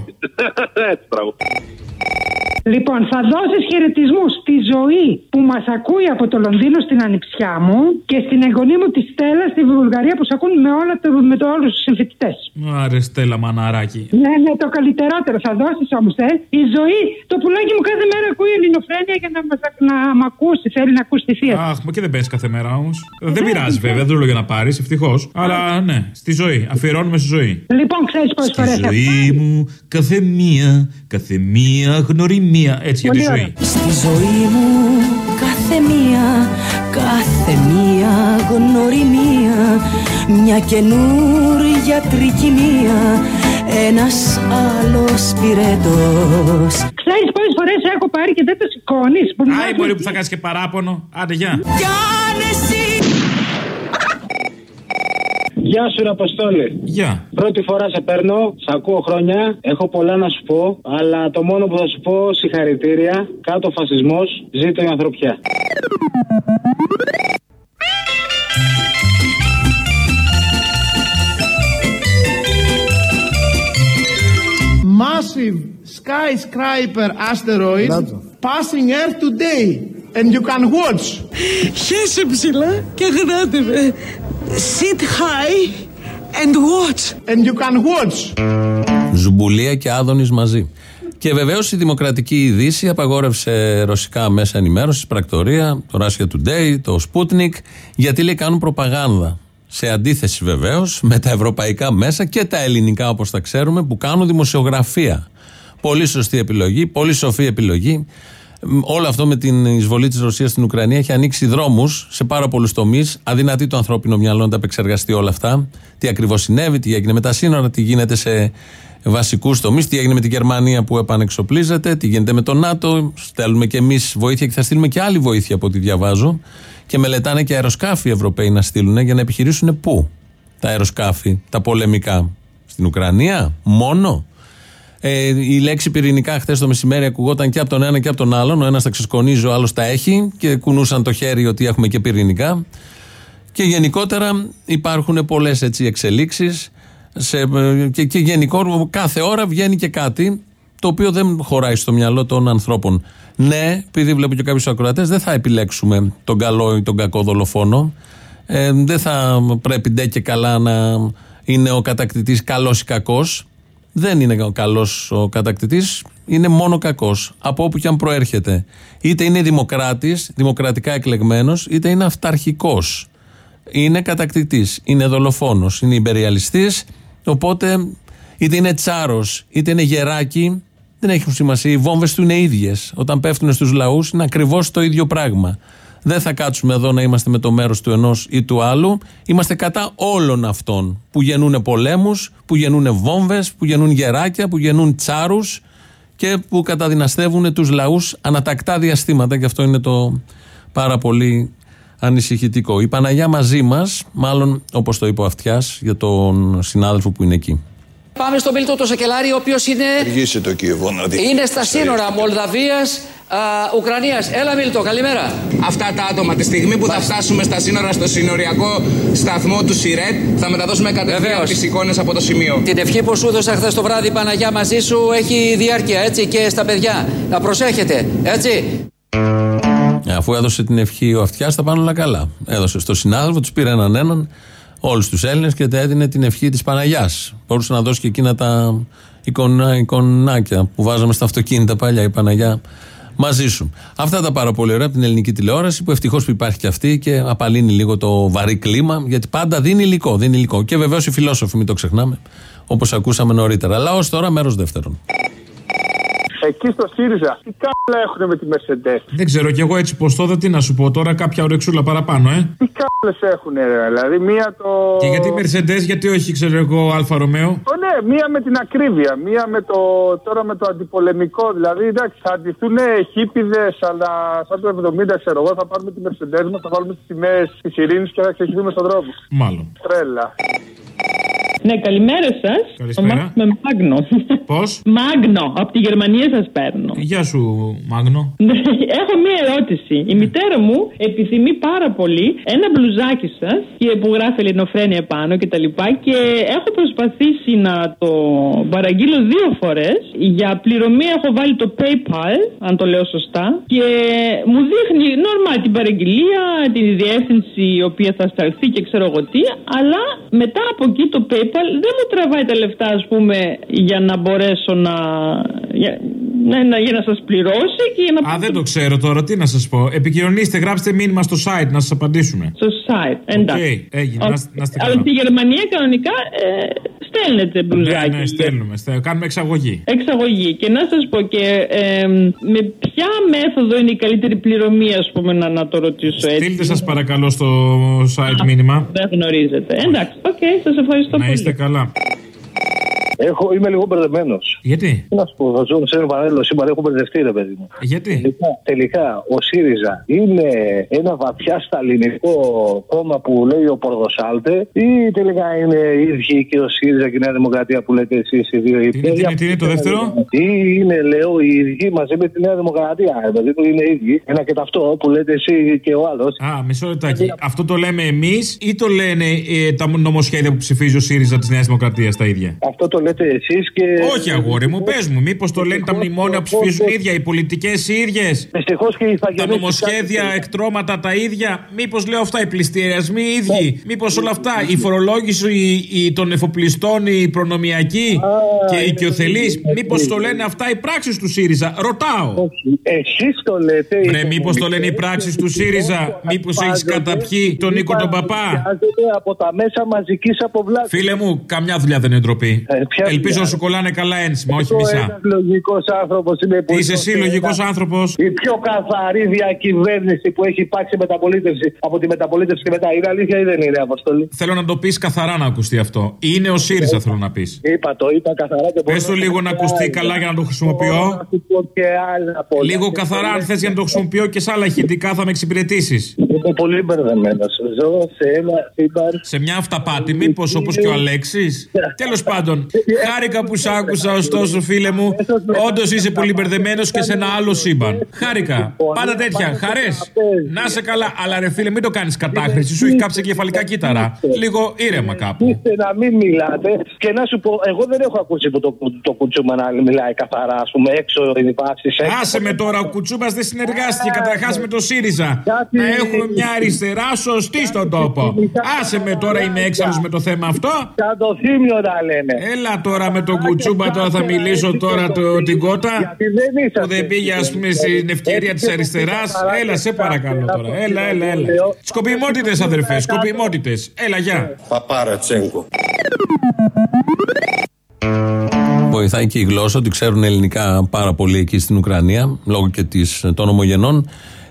<laughs>
Έτσι, πράγμα.
Λοιπόν, θα δώσεις χαιρετισμούς στη ζωή που μας ακούει από το Λονδίνο στην ανιψιά μου και στην εγγονή μου τη Στέλλα στη Βουλγαρία που σε ακούν με, όλα το, με το, όλους τους συμφοιτητές.
Άρε, Στέλλα, μαναράκι.
Ναι, ναι, το καλύτερότερο θα δώσεις όμως, ε. Η ζωή, το πουλάκι μου κάθε μέρα ακούει ελληνοφρένεια για να, μας, να μ' ακούσει. Θέλει να ακούσει τη θεία.
Αχ, μα και δεν παίζεις κάθε μέρα όμως. δεν πειράζει βέβαια, δεν το λέω για να πάρεις, ευτυχώς. Αλλά ναι, στη ζωή. Αφιερώνουμε στη ζωή.
Λοιπόν, ξέρεις πόσες φορές.
Στη ζωή μου, κάθε μία, κάθε μία γνωριμία μία έτσι για τη ζωή.
Στη ζωή μου κάθε μία, κάθε μία γνωριμία. Μια καινούρια τρικυμία, ένας άλλος πυρετός
Ξέρεις πόσες φορές έχω πάρει και δεν το σηκώνεις.
Άι μπορεί που θα κάνεις και παράπονο, άντε γεια.
Κι αν εσύ
Γεια σου, Αποστόλη.
Γεια.
Πρώτη φορά σε παίρνω, σε ακούω χρόνια. Έχω πολλά να σου πω, αλλά το μόνο που θα σου πω συγχαρητήρια. Κάτω φασισμός, ζήτω η ανθρωπιά.
Massive skyscraper asteroid passing Earth today. And you can watch.
Χέσε ψηλά και γράτε με. Sit high and watch.
And you can watch.
Ζουμπουλία και Άδωνης μαζί. Και βεβαίως η Δημοκρατική Δύση απαγόρευσε ρωσικά μέσα ενημέρωσης, πρακτορία, το Russia Today, το Sputnik, γιατί λέει κάνουν προπαγάνδα. Σε αντίθεση βεβαίως με τα ευρωπαϊκά μέσα και τα ελληνικά όπως τα ξέρουμε που κάνουν δημοσιογραφία. Πολύ σωστή επιλογή, πολύ σοφή επιλογή. Όλο αυτό με την εισβολή της Ρωσίας στην Ουκρανία έχει ανοίξει δρόμους σε πάρα πολλούς τομείς. Αδυνατεί το ανθρώπινο μυαλό να τα επεξεργαστεί όλα αυτά. Τι ακριβώς συνέβη, τι έγινε με τα σύνορα, τι γίνεται σε βασικούς τομείς, τι έγινε με την Γερμανία που επανεξοπλίζεται, τι γίνεται με το ΝΑΤΟ. Στέλνουμε και εμείς βοήθεια και θα στείλουμε και άλλη βοήθεια από ό,τι διαβάζω. Και μελετάνε και αεροσκάφη οι Ευρωπαίοι να στείλουν για να επιχειρήσουν πού τα αεροσκάφη, τα πολεμικά. Στην Ουκρανία, μόνο. Ε, η λέξη πυρηνικά χθες το μεσημέρι ακουγόταν και από τον ένα και από τον άλλον. Ο ένας τα ξεσκονίζει, ο άλλος τα έχει και κουνούσαν το χέρι ότι έχουμε και πυρηνικά. Και γενικότερα υπάρχουν πολλές εξελίξεις. Και, και γενικότερα κάθε ώρα βγαίνει και κάτι το οποίο δεν χωράει στο μυαλό των ανθρώπων. Ναι, επειδή βλέπω και κάποιους ακροατές, δεν θα επιλέξουμε τον καλό ή τον κακό δολοφόνο. Ε, δεν θα πρέπει ντε και καλά να είναι ο κατακτητής καλός ή κακός δεν είναι καλός ο κατακτητής, είναι μόνο κακός. Από όπου και αν προέρχεται. Είτε είναι δημοκράτης, δημοκρατικά εκλεγμένος, είτε είναι αυταρχικός. Είναι κατακτητής, είναι δολοφόνος, είναι υπεριαλιστής. Οπότε είτε είναι τσάρος, είτε είναι γεράκι, δεν έχει σημασία. Οι βόμβες του είναι ίδιες. Όταν πέφτουν στους λαούς, είναι ακριβώς το ίδιο πράγμα. Δεν θα κάτσουμε εδώ να είμαστε με το μέρος του ενός ή του άλλου. Είμαστε κατά όλων αυτών που γεννούν πολέμους, που γεννούν βόμβες, που γεννούν γεράκια, που γεννούν τσάρους και που καταδυναστεύουν τους λαούς ανατακτά διαστήματα. Και αυτό είναι το πάρα πολύ ανησυχητικό. Η Παναγιά μαζί μας, μάλλον όπως το είπε ο Αυτιάς για τον συνάδελφο που είναι εκεί.
Πάμε στον Μίλτο το Σακελάρη, ο οποίος είναι.
το Κίεβο, να
Είναι στα σύνορα Μολδαβίας
Ουκρανίας. Έλα, Μίλτο, καλημέρα.
Αυτά τα άτομα, τη στιγμή που θα φτάσουμε στα σύνορα στο συνοριακό σταθμό του ΣΥΡΕΤ, θα μεταδώσουμε κατευθείαν τι εικόνε από το σημείο.
Την ευχή που σου έδωσα χθες το βράδυ, Παναγιά, μαζί σου έχει διάρκεια, έτσι και στα παιδιά. Να προσέχετε, έτσι.
Αφού έδωσε την ευχή ο Αυτιάς, θα πάνε όλα καλά. Έδωσε στο συνάδελφο, τους πήρε έναν έναν, όλους τους Έλληνες και τα έδινε την ευχή της Παναγιάς. Μπορούσε να δώσει και εκείνα τα εικόνα, εικονάκια που βάζαμε στα αυτοκίνητα παλιά η Παναγιά μαζί σου. Αυτά τα πάρα πολύ ωραία από την ελληνική τηλεόραση που ευτυχώς που υπάρχει και αυτή και απαλύνει λίγο το βαρύ κλίμα γιατί πάντα δίνει υλικό. Δίνει υλικό. Και βεβαίως οι φιλόσοφοι, μην το ξεχνάμε, όπως ακούσαμε νωρίτερα. Λαός τώρα, μέρος δεύτερον.
Εκεί στο ΣΥΡΙΖΑ, τι κάβλα έχουν με τη Mercedes.
Δεν ξέρω κι εγώ έτσι πω τότε τι να σου πω τώρα, κάποια ωρεξούλα παραπάνω, ε.
Τι κάβλες έχουν, ρε, δηλαδή μία το.
Και γιατί Mercedes, γιατί όχι, ξέρω εγώ, Alfa Romeo.
Ω, ναι, μία με την ακρίβεια, μία με το. τώρα με το αντιπολεμικό. Δηλαδή, εντάξει, θα αντιθούν χίπιδε, αλλά σαν το 70, ξέρω εγώ, θα πάρουμε τη Mercedes μας, θα βάλουμε τις τιμές της ειρήνης και θα ξεχυθούμε στον δρόμο.
Μάλλον.
Τρέλα.
Ναι, καλημέρα σας.
Καλησπέρα.
Με Μάγνο.
Πώς;
Μάγνο, από τη Γερμανία σας παίρνω.
Γεια σου, Μάγνο.
Ναι, Έχω μία ερώτηση. Η μητέρα μου επιθυμεί πάρα πολύ ένα μπλουζάκι σας που γράφει Ελληνοφρένια επάνω κτλ. Και, τα λοιπά, και έχω προσπαθήσει να το παραγγείλω δύο φορές. Για πληρωμή έχω βάλει το PayPal, αν το λέω σωστά. Και μου δείχνει νορμά την παραγγελία, την διεύθυνση η οποία θα σταλθεί και ξέρω εγώ τι. Αλλά μετά από εκεί το PayPal δεν μου τραβάει τα λεφτά, ας πούμε, για να μπορέσω να. Για, ναι, να, για να σας πληρώσει και για να.
Α, δεν το ξέρω τώρα, τι να σας πω. Επικοινωνήστε, γράψτε μήνυμα στο site να σας απαντήσουμε.
Στο site, εντάξει.
Okay, έγινε, να, να είστε
Αλλά
καλά.
στη Γερμανία κανονικά ε, στέλνετε μπλουζάκι.
Ναι, ναι, στέλνουμε. στέλνουμε. Κάνουμε εξαγωγή.
Εξαγωγή. Και να σας πω και ε, με ποια μέθοδο είναι η καλύτερη πληρωμή, ας πούμε, να, να το ρωτήσω έτσι.
Στείλτε σας παρακαλώ στο site μήνυμα.
Δεν γνωρίζετε. Εντάξει, οκ, σας ευχαριστώ
Να
πολύ.
είστε καλά.
Έχω, είμαι λίγο μπερδεμένος.
Γιατί;
Τι να σου πω, θα ζω σε ένα παράλληλο σύμπαν, έχω μπερδευτεί, ρε παιδί μου.
Γιατί;
Τελικά, τελικά, ο ΣΥΡΙΖΑ είναι ένα βαθιά σταλινικό κόμμα που λέει ο Πορδοσάλτε, ή τελικά είναι οι ίδιοι και ο ΣΥΡΙΖΑ και η Νέα Δημοκρατία που λέτε εσείς οι δύο;
Τι είναι, τι είναι, τι είναι το δεύτερο;
Ή είναι, λέω, οι ίδιοι μαζί με τη Νέα Δημοκρατία. Δηλαδή που είναι οι ίδιοι. Ένα και ταυτό που λέτε εσύ και ο άλλος.
Α, μισό λεπτάκι. Αυτό το λέμε εμείς ή το λένε ε, τα νομοσχέδια που ψηφίζει ο ΣΥΡΙΖΑ της Νέας Δημοκρατίας τα ίδια;
Αυτό το λέτε εσείς και.
Όχι, αγόρι μου, πες μου, μήπως το λένε τα μνημόνια που ψηφίζουν οι ίδια, οι πολιτικές οι ίδιες;
Δυστυχώς και οι
Τα νομοσχέδια, εκτρώματα τα ίδια; Μήπως λέω αυτά, οι πληστηριασμοί οι ίδιοι; Μήπως όλα αυτά, η φορολόγηση η- η- των εφοπλιστών, η προνομιακή και η οικειοθελή. Μήπως το λένε αυτά οι πράξεις του ΣΥΡΙΖΑ; Ρωτάω.
Εσείς το λέτε.
Βρε, μήπως το λένε οι πράξεις του ΣΥΡΙΖΑ; Μήπως έχεις καταπιεί τον Νίκο τον Παπά;
Βγάζετε από τα μέσα μαζικής αποβλάσης.
Φίλε μου, καμιά δουλειά δεν είναι ντροπή.
Ποια
Ελπίζω
δουλειά;
να σου κολλάνε καλά ένσημα, όχι
Ο
μισά.
ένας λογικός άνθρωπος είναι που
Είσαι εσύ λογικός άνθρωπος;
Η πιο καθαρή διακυβέρνηση που έχει υπάρξει μεταπολίτευση από τη μεταπολίτευση και μετά. Είναι αλήθεια ή δεν είναι, Αποστολή;
Θέλω να το πεις καθαρά να ακουστεί αυτό. Είναι ο ΣΥΡΙΖΑ, θέλω να πεις.
Είπα το, είπα καθαρά και
Πες το λίγο να ακουστεί καλά για να το χρησιμοποιώ.
Να σου πω και άλλα πολλά.
Λίγο καθαρά, αν θες για να το χρησιμοποιώ και σε άλλα ηχητικά θα με εξυπηρετήσεις.
Είμαι πολύ μπερδεμένος. Ζω σε ένα σύμπαν.
Σε μια αυταπάτη, μήπως όπως και ο Αλέξης. <laughs> Τέλος πάντων, χάρηκα που σ' άκουσα, ωστόσο, φίλε μου. Όντως είσαι πολύ μπερδεμένος και σε ένα άλλο σύμπαν. Χάρηκα. Πάντα τέτοια. Χαρές. Να σε καλά. Αλλά ρε φίλε, μην το κάνεις κατάχρηση. Σου έχει κάψει κεφαλικά κύτταρα. Λίγο ήρεμα κάπου.
Είστε να μην μιλάτε και να σου πω, εγώ δεν έχω ακούσει που το, το κουτσούμα να μιλάει καθαρά, ας πούμε, έξω οι βάσει.
Άσε με τώρα, ο Κουτσούμπας δεν συνεργάστηκε καταρχάς με το ΣΥΡΙΖΑ. Να έχουμε μια αριστερά σωστή στον τόπο. Άσε με τώρα, είμαι έξαλλος με το θέμα αυτό.
Σαν το θύμιο να λένε.
Έλα τώρα με τον Κουτσούμπα, τώρα θα μιλήσω τώρα το, την κότα. Που δεν πήγε, ας πούμε, στην ευκαιρία της αριστεράς. Έλα, σε παρακαλώ τώρα. Έλα, έλα, έλα. Σκοπιμότητες, αδερφέ, σκοπιμότητες. Έλα, γεια.
Παπάρατσέγκο.
Βοηθάει και η γλώσσα, ότι ξέρουν ελληνικά πάρα πολύ εκεί στην Ουκρανία, λόγω και της, των ομογενών.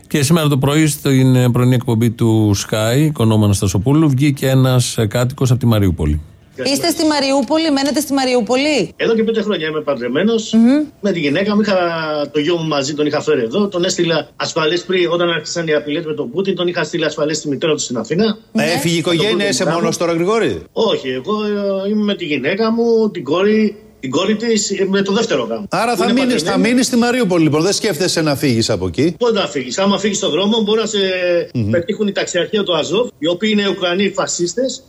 Και σήμερα το πρωί, στην πρωινή εκπομπή του Sky, οικονόμου Αναστασοπούλου, βγήκε ένας κάτοικος από τη Μαριούπολη.
Είστε στη Μαριούπολη, μένετε στη Μαριούπολη;
Εδώ και πέντε χρόνια είμαι παντρεμένος. Με τη γυναίκα μου είχα το γιο μου μαζί, τον είχα φέρει εδώ. Τον έστειλα ασφαλή πριν, όταν άρχισαν οι απειλές με τον Πούτιν, τον είχα στείλει ασφαλή στη μητέρα του στην Αθήνα.
Να έφυγε η οικογένεια, είσαι μόνος τώρα, Γρηγόρη;
Όχι, εγώ ε, είμαι με τη γυναίκα μου, την κόρη την κόρη της με το δεύτερο γάμο.
Άρα
Που
θα
είναι
μείνει
παντρεμένη.
θα μείνεις στη Μαριούπολη λοιπόν. Δεν σκέφτεσαι να φύγεις από εκεί.
Πότε να φύγεις. Άμα φύγεις στον δρόμο, μπορεί να σε πετύχουν οι ταξιαρχεία του Αζόφ, οι οποίοι είναι Ουκρανοί φασίστες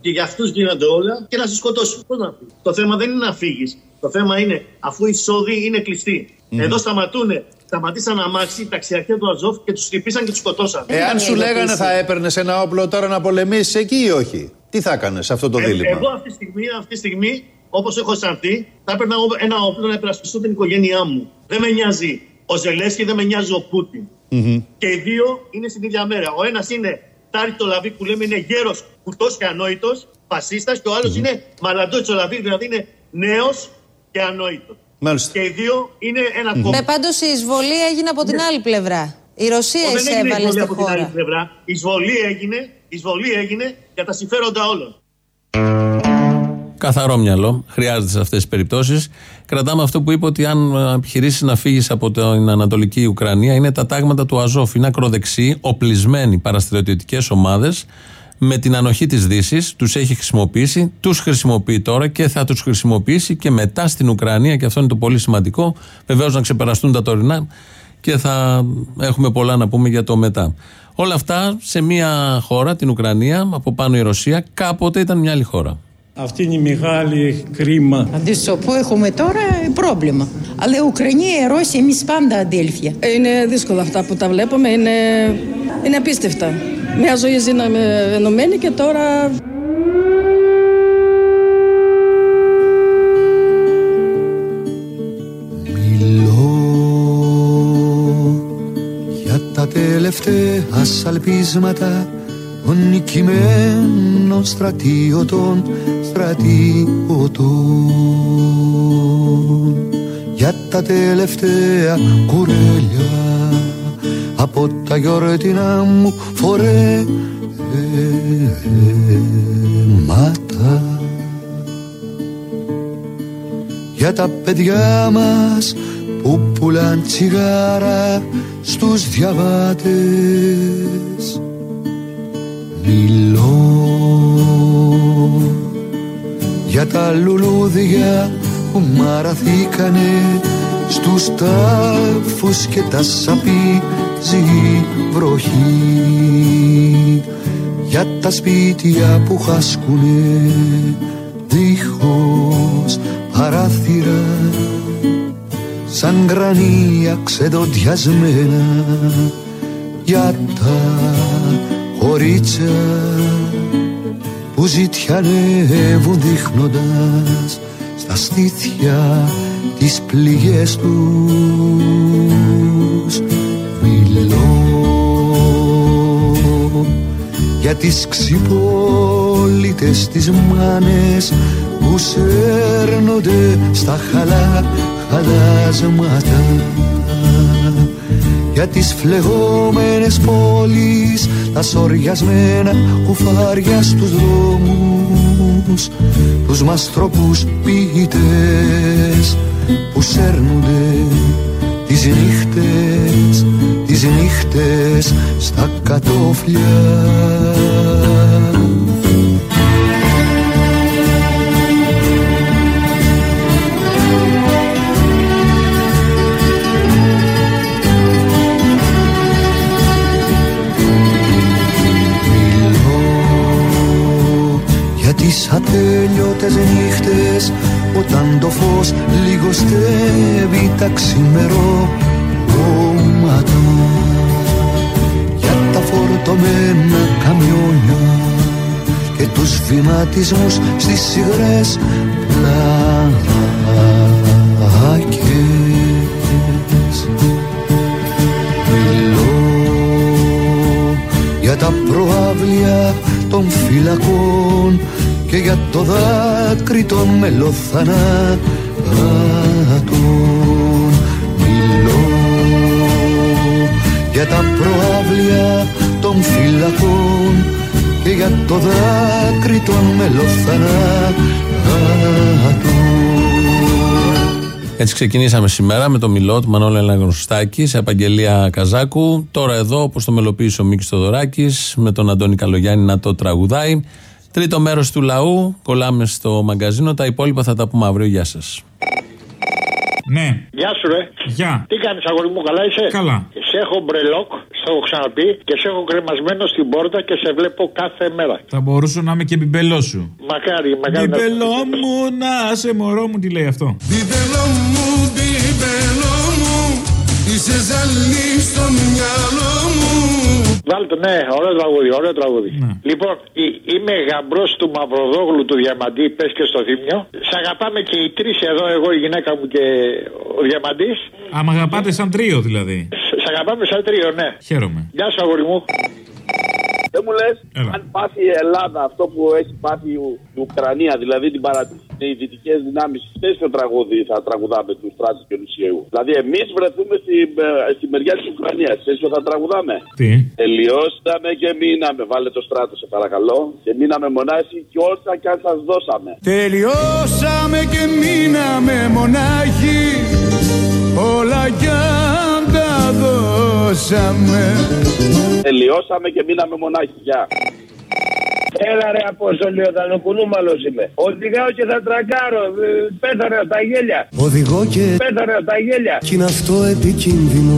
και για αυτούς γίνονται όλα και να σε σκοτώσουν. Πώς να φύγεις. Το θέμα δεν είναι να φύγεις. Το θέμα είναι αφού η εισόδη είναι κλειστή.
Μμμ.
Εδώ σταματούν, σταματήσαν αμάξι οι ταξιαρχεία του Αζόφ και τους χτυπήσαν και τους σκοτώσαν.
Εάν σου λέγανε θα έπαιρνες ένα όπλο τώρα να πολεμήσεις εκεί ή όχι; Τι θα έκανε σε αυτό το
Ε,
δίλημα;
εγώ αυτή τη στιγμή, αυτή τη στιγμή όπως έχω αισθανθεί, θα έπαιρνα ένα όπλο να υπερασπιστώ την οικογένειά μου. Δεν με νοιάζει ο Ζελέσκι, δεν με νοιάζει ο Πούτιν.
Μμμ.
Και οι δύο είναι στην ίδια μέρα. Ο ένας είναι Τάρι το Λαβί που λέμε είναι γέρος, κουτός και ανόητος, φασίστας, και ο άλλος είναι Μαλαντό Τσολαβί, δηλαδή είναι νέος και ανόητος.
Μάλιστα.
Και οι δύο είναι ένα κόμμα.
Ναι, πάντως η εισβολή έγινε από την άλλη πλευρά. Η Ρωσία
Δεν έγινε
εισέβαλε
εισβολή
στη
από την άλλη
χώρα.
πλευρά. Η εισβολή έγινε, η εισβολή έγινε για τα συμφέροντα όλων.
Καθαρό μυαλό. Χρειάζεται σε αυτές τις περιπτώσεις. Κρατάμε αυτό που είπε ότι αν ε, επιχειρήσεις να φύγεις από την Ανατολική Ουκρανία είναι τα τάγματα του Αζόφ. Είναι ακροδεξιοί, οπλισμένοι παραστρατιωτικές ομάδες με την ανοχή της Δύσης. Τους έχει χρησιμοποιήσει, τους χρησιμοποιεί τώρα και θα τους χρησιμοποιήσει και μετά στην Ουκρανία. Και αυτό είναι το πολύ σημαντικό. Βεβαίως να ξεπεραστούν τα τωρινά και θα έχουμε πολλά να πούμε για το μετά. Όλα αυτά σε μια χώρα, την Ουκρανία, από πάνω η Ρωσία, κάποτε ήταν μια άλλη χώρα.
Αυτή είναι η μεγάλη κρίμα.
Αντί που έχουμε τώρα πρόβλημα. Αλλά η Ουκρανία, η Ρώσια, εμείς πάντα αδέλφια.
Είναι δύσκολα αυτά που τα βλέπουμε, είναι, είναι απίστευτα. Μια ζωή ζήναμε ενωμένη και τώρα
για τα τελευταία σαλπίσματα των νικημένων στρατιωτών στρατιωτών για τα τελευταία κουρέλια από τα γιορτινά μου φορέματα. Για τα παιδιά μας που πουλάν τσιγάρα στους διαβάτες Μιλώ για τα λουλούδια που μαραθήκανε στους τάφους και τα σαπίζει η βροχή. Για τα σπίτια που χάσκουνε δίχως παράθυρα σαν γρανία ξεδοντιασμένα. Για τα κορίτσια που ζητιανεύουν δείχνοντας στα στήθια τις πληγές τους. Μιλώ για τις ξυπόλυτες τις μάνες που σέρνονται στα χαλά χαλάσματα για τις φλεγόμενες πόλεις τα σοριασμένα κουφάρια στους δρόμους τους μαστροπούς ποιητές που σέρνονται τις νύχτες τις νύχτες στα κατόφλια ατέλειωτες νύχτες όταν το φως λιγοστεύει τα ξημερώματα. Για τα φορτωμένα καμιόνια και τους βηματισμούς στις υγρές πλάκες Μιλώ για τα προάβλια των φυλακών και για το δάκρυ των μελοθανάτων Μιλώ για τα προάβλια των φυλακών και για το δάκρυ των μελοθανάτων
Έτσι ξεκινήσαμε σήμερα με το μιλό του Μανώλη Ελαγνωστάκη σε απαγγελία Καζάκου. Τώρα εδώ, όπως το μελοποίησε ο Μίκης Θοδωράκης, με τον Αντώνη Καλογιάννη να το τραγουδάει. Τρίτο μέρος του λαού, κολλάμε στο μαγκαζίνο. Τα υπόλοιπα θα τα πούμε αύριο. Γεια σας.
Ναι.
Γεια σου, ρε.
Γεια.
Τι κάνεις, αγόρι μου, καλά είσαι;
Καλά.
Σε έχω μπρελόκ, στο έχω ξαναπεί, και σε έχω κρεμασμένο στην πόρτα και σε βλέπω κάθε μέρα.
Θα μπορούσα να είμαι και μπιμπελό σου.
Μακάρι, μακάρι. να-
Μπιμπελό μου, να σε μωρό μου, τι λέει αυτό.
Μπιμπελό μου, μπιμπελό μου Είσαι ζαλή στο μυαλό μου
Βάλτε, ναι, ωραίο τραγούδι, ωραίο τραγούδι. Λοιπόν, ε- είμαι γαμπρός του Μαυροδόγλου του Διαμαντή, πες και στο θύμιο. Σ' αγαπάμε και οι τρεις εδώ, εγώ, η γυναίκα μου και ο Διαμαντής.
Άμα αγαπάτε σαν τρίο δηλαδή.
Σ' αγαπάμε σαν τρίο, ναι.
Χαίρομαι.
Γεια σου, αγόρι μου.
Δεν μου λες, αν πάθει η Ελλάδα αυτό που έχει πάθει η Ου- η Ουκρανία, δηλαδή την παρατήρηση, οι δυτικές δυνάμεις, τέτοιο τραγούδι θα τραγουδάμε τους Στράτου και Λουσιαίου. Δηλαδή, εμείς βρεθούμε στη, ε, στη μεριά της Ουκρανίας. Τέτοιο θα τραγουδάμε.
Τι;
Τελειώσαμε και μείναμε. Βάλε το στράτο, σε παρακαλώ. Και μείναμε μονάχοι και όσα κι αν σας δώσαμε.
Τελειώσαμε και μείναμε μονάχοι Όλα κι αν τα δώσαμε
Τελειώσαμε και μείναμε μονάχοι. Γεια.
Έλα ρε Απόστολη, όταν ο κουνούμαλος είμαι. Οδηγάω και θα τρακάρω. Ε, Πέθανε από τα γέλια.
Οδηγώ και
Πέθανε από τα γέλια.
κι είναι αυτό επικίνδυνο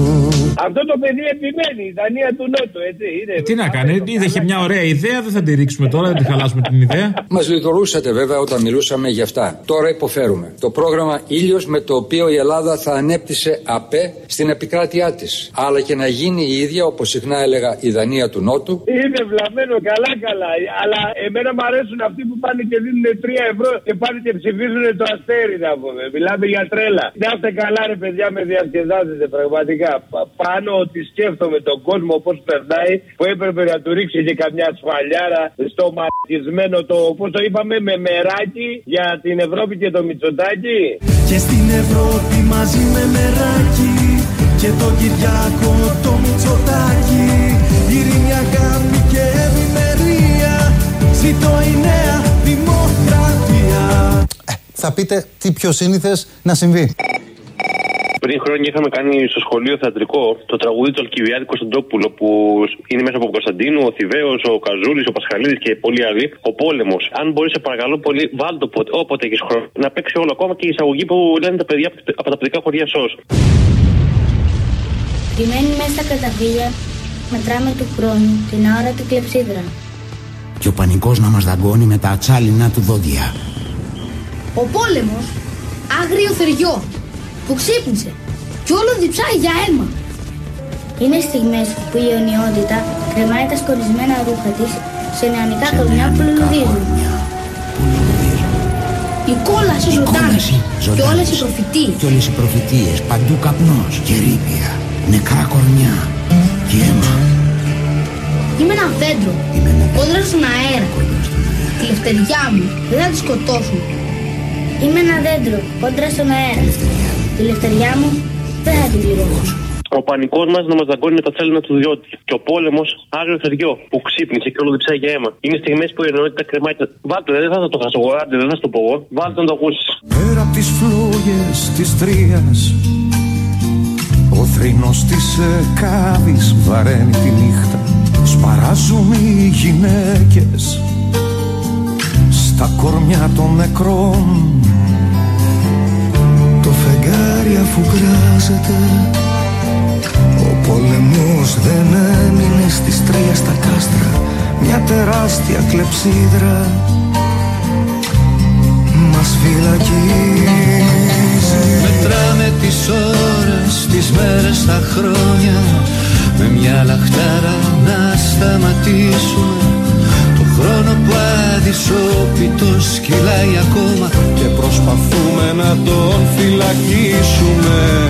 Αυτό το παιδί επιμένει. Η Δανία του Νότου, έτσι. Είναι.
Τι να κάνει, είδε είχε μια ωραία ιδέα, δεν θα τη ρίξουμε τώρα, δεν τη χαλάσουμε την ιδέα.
Μας λιτορούσατε βέβαια όταν μιλούσαμε για αυτά. Τώρα υποφέρουμε. Το πρόγραμμα ήλιος με το οποίο η Ελλάδα θα ανέπτυσε ΑΠΕ στην επικράτειά της. Αλλά και να γίνει η ίδια, όπως συχνά έλεγα, η Δανία του Νότου.
Είναι βλαμμένο καλά καλά. Αλλά εμένα μου αρέσουν αυτοί που πάνε και δίνουν 3 ευρώ και πάνε και ψηφίζουν το αστέρι να πούμε. Μιλάμε για τρέλα. Να είστε καλά ρε παιδιά με διασκεδάζετε πραγματικά. Πα- Πάνω ότι σκέφτομαι τον κόσμο πώς περνάει που έπρεπε να του ρίξει και καμιά σφαλιάρα στο μαρτισμένο το πώς το είπαμε με μεράκι για την Ευρώπη και το Μητσοτάκι.
Και στην Ευρώπη μαζί με μεράκι Και το Κυριάκο το Μητσοτάκι Ειρήνη αγάπη και ευημερία Ζήτω η νέα δημοκρατία
Θα πείτε τι πιο σύνηθες να συμβεί.
Πριν χρόνια είχαμε κάνει στο σχολείο θεατρικό το τραγούδι του Αλκιβιάδη Κωνσταντόπουλο που είναι μέσα από τον Κωνσταντίνο, ο Θηβαίος, ο Καζούλης, ο Πασχαλίδης και πολλοί άλλοι. Ο πόλεμος. Αν μπορείς, σε παρακαλώ πολύ, βάλτε το όποτε, όποτε έχεις χρόνο. Να παίξει όλο ακόμα και η εισαγωγή που λένε τα παιδιά από τα παιδικά χωριά ΣΟΣ.
Κρυμμένοι μέσα στα καταφύγια, μετράμε του χρόνου την ώρα του κλεψίδρα.
Και ο πανικός να μας δαγκώνει με τα ατσάλινα του δόντια.
Ο πόλεμος, άγριο θεριό, που ξύπνησε κι όλο διψάει για αίμα.
Είναι στιγμές που η αιωνιότητα κρεμάει τα σκορισμένα ρούχα της σε νεανικά κορμιά που λουλουδίζουν.
Η κόλαση ζωντάνη και όλες οι προφητείες.
Και όλες οι προφητείες, παντού καπνός και ρήπια, νεκρά κορμιά και αίμα.
Είμαι ένα δέντρο, κόντρα στον αέρα. Τη λευτεριά μου δεν θα τη σκοτώσουν.
Είμαι ένα δέντρο κόντρα στον αέρα. Τη λευτεριά μου δεν θα την πληρώσω.
Ο πανικός μας να μας δαγκώνει με τα τσάλινα του διότι. Και ο πόλεμος άγριο θεριό που ξύπνησε και όλο διψάει για αίμα. Είναι στιγμές που η ενότητα κρεμάει. τα- Βάλτε, δεν θα το χάσω εγώ, άντε, δεν θα σου το πω εγώ. Βάλτε να το ακούσεις.
Πέρα απ' τις φλόγες της τρίας Ο θρήνος της εκάβης βαραίνει τη νύχτα Σπαράζουν οι γυναίκες Στα κορμιά των νεκρών Το φεγγάρι αφού κράζεται. Ο πόλεμος δεν έμεινε στις τρία στα κάστρα Μια τεράστια κλεψίδρα. Μας φυλακίζει.
Μετράμε τις ώρες, τις μέρες, τα χρόνια. Με μια λαχτάρα να σταματήσουμε. Το χρόνο που αδυσόπιτος σκυλάει ακόμα
και προσπαθούμε να τον φυλακίσουμε.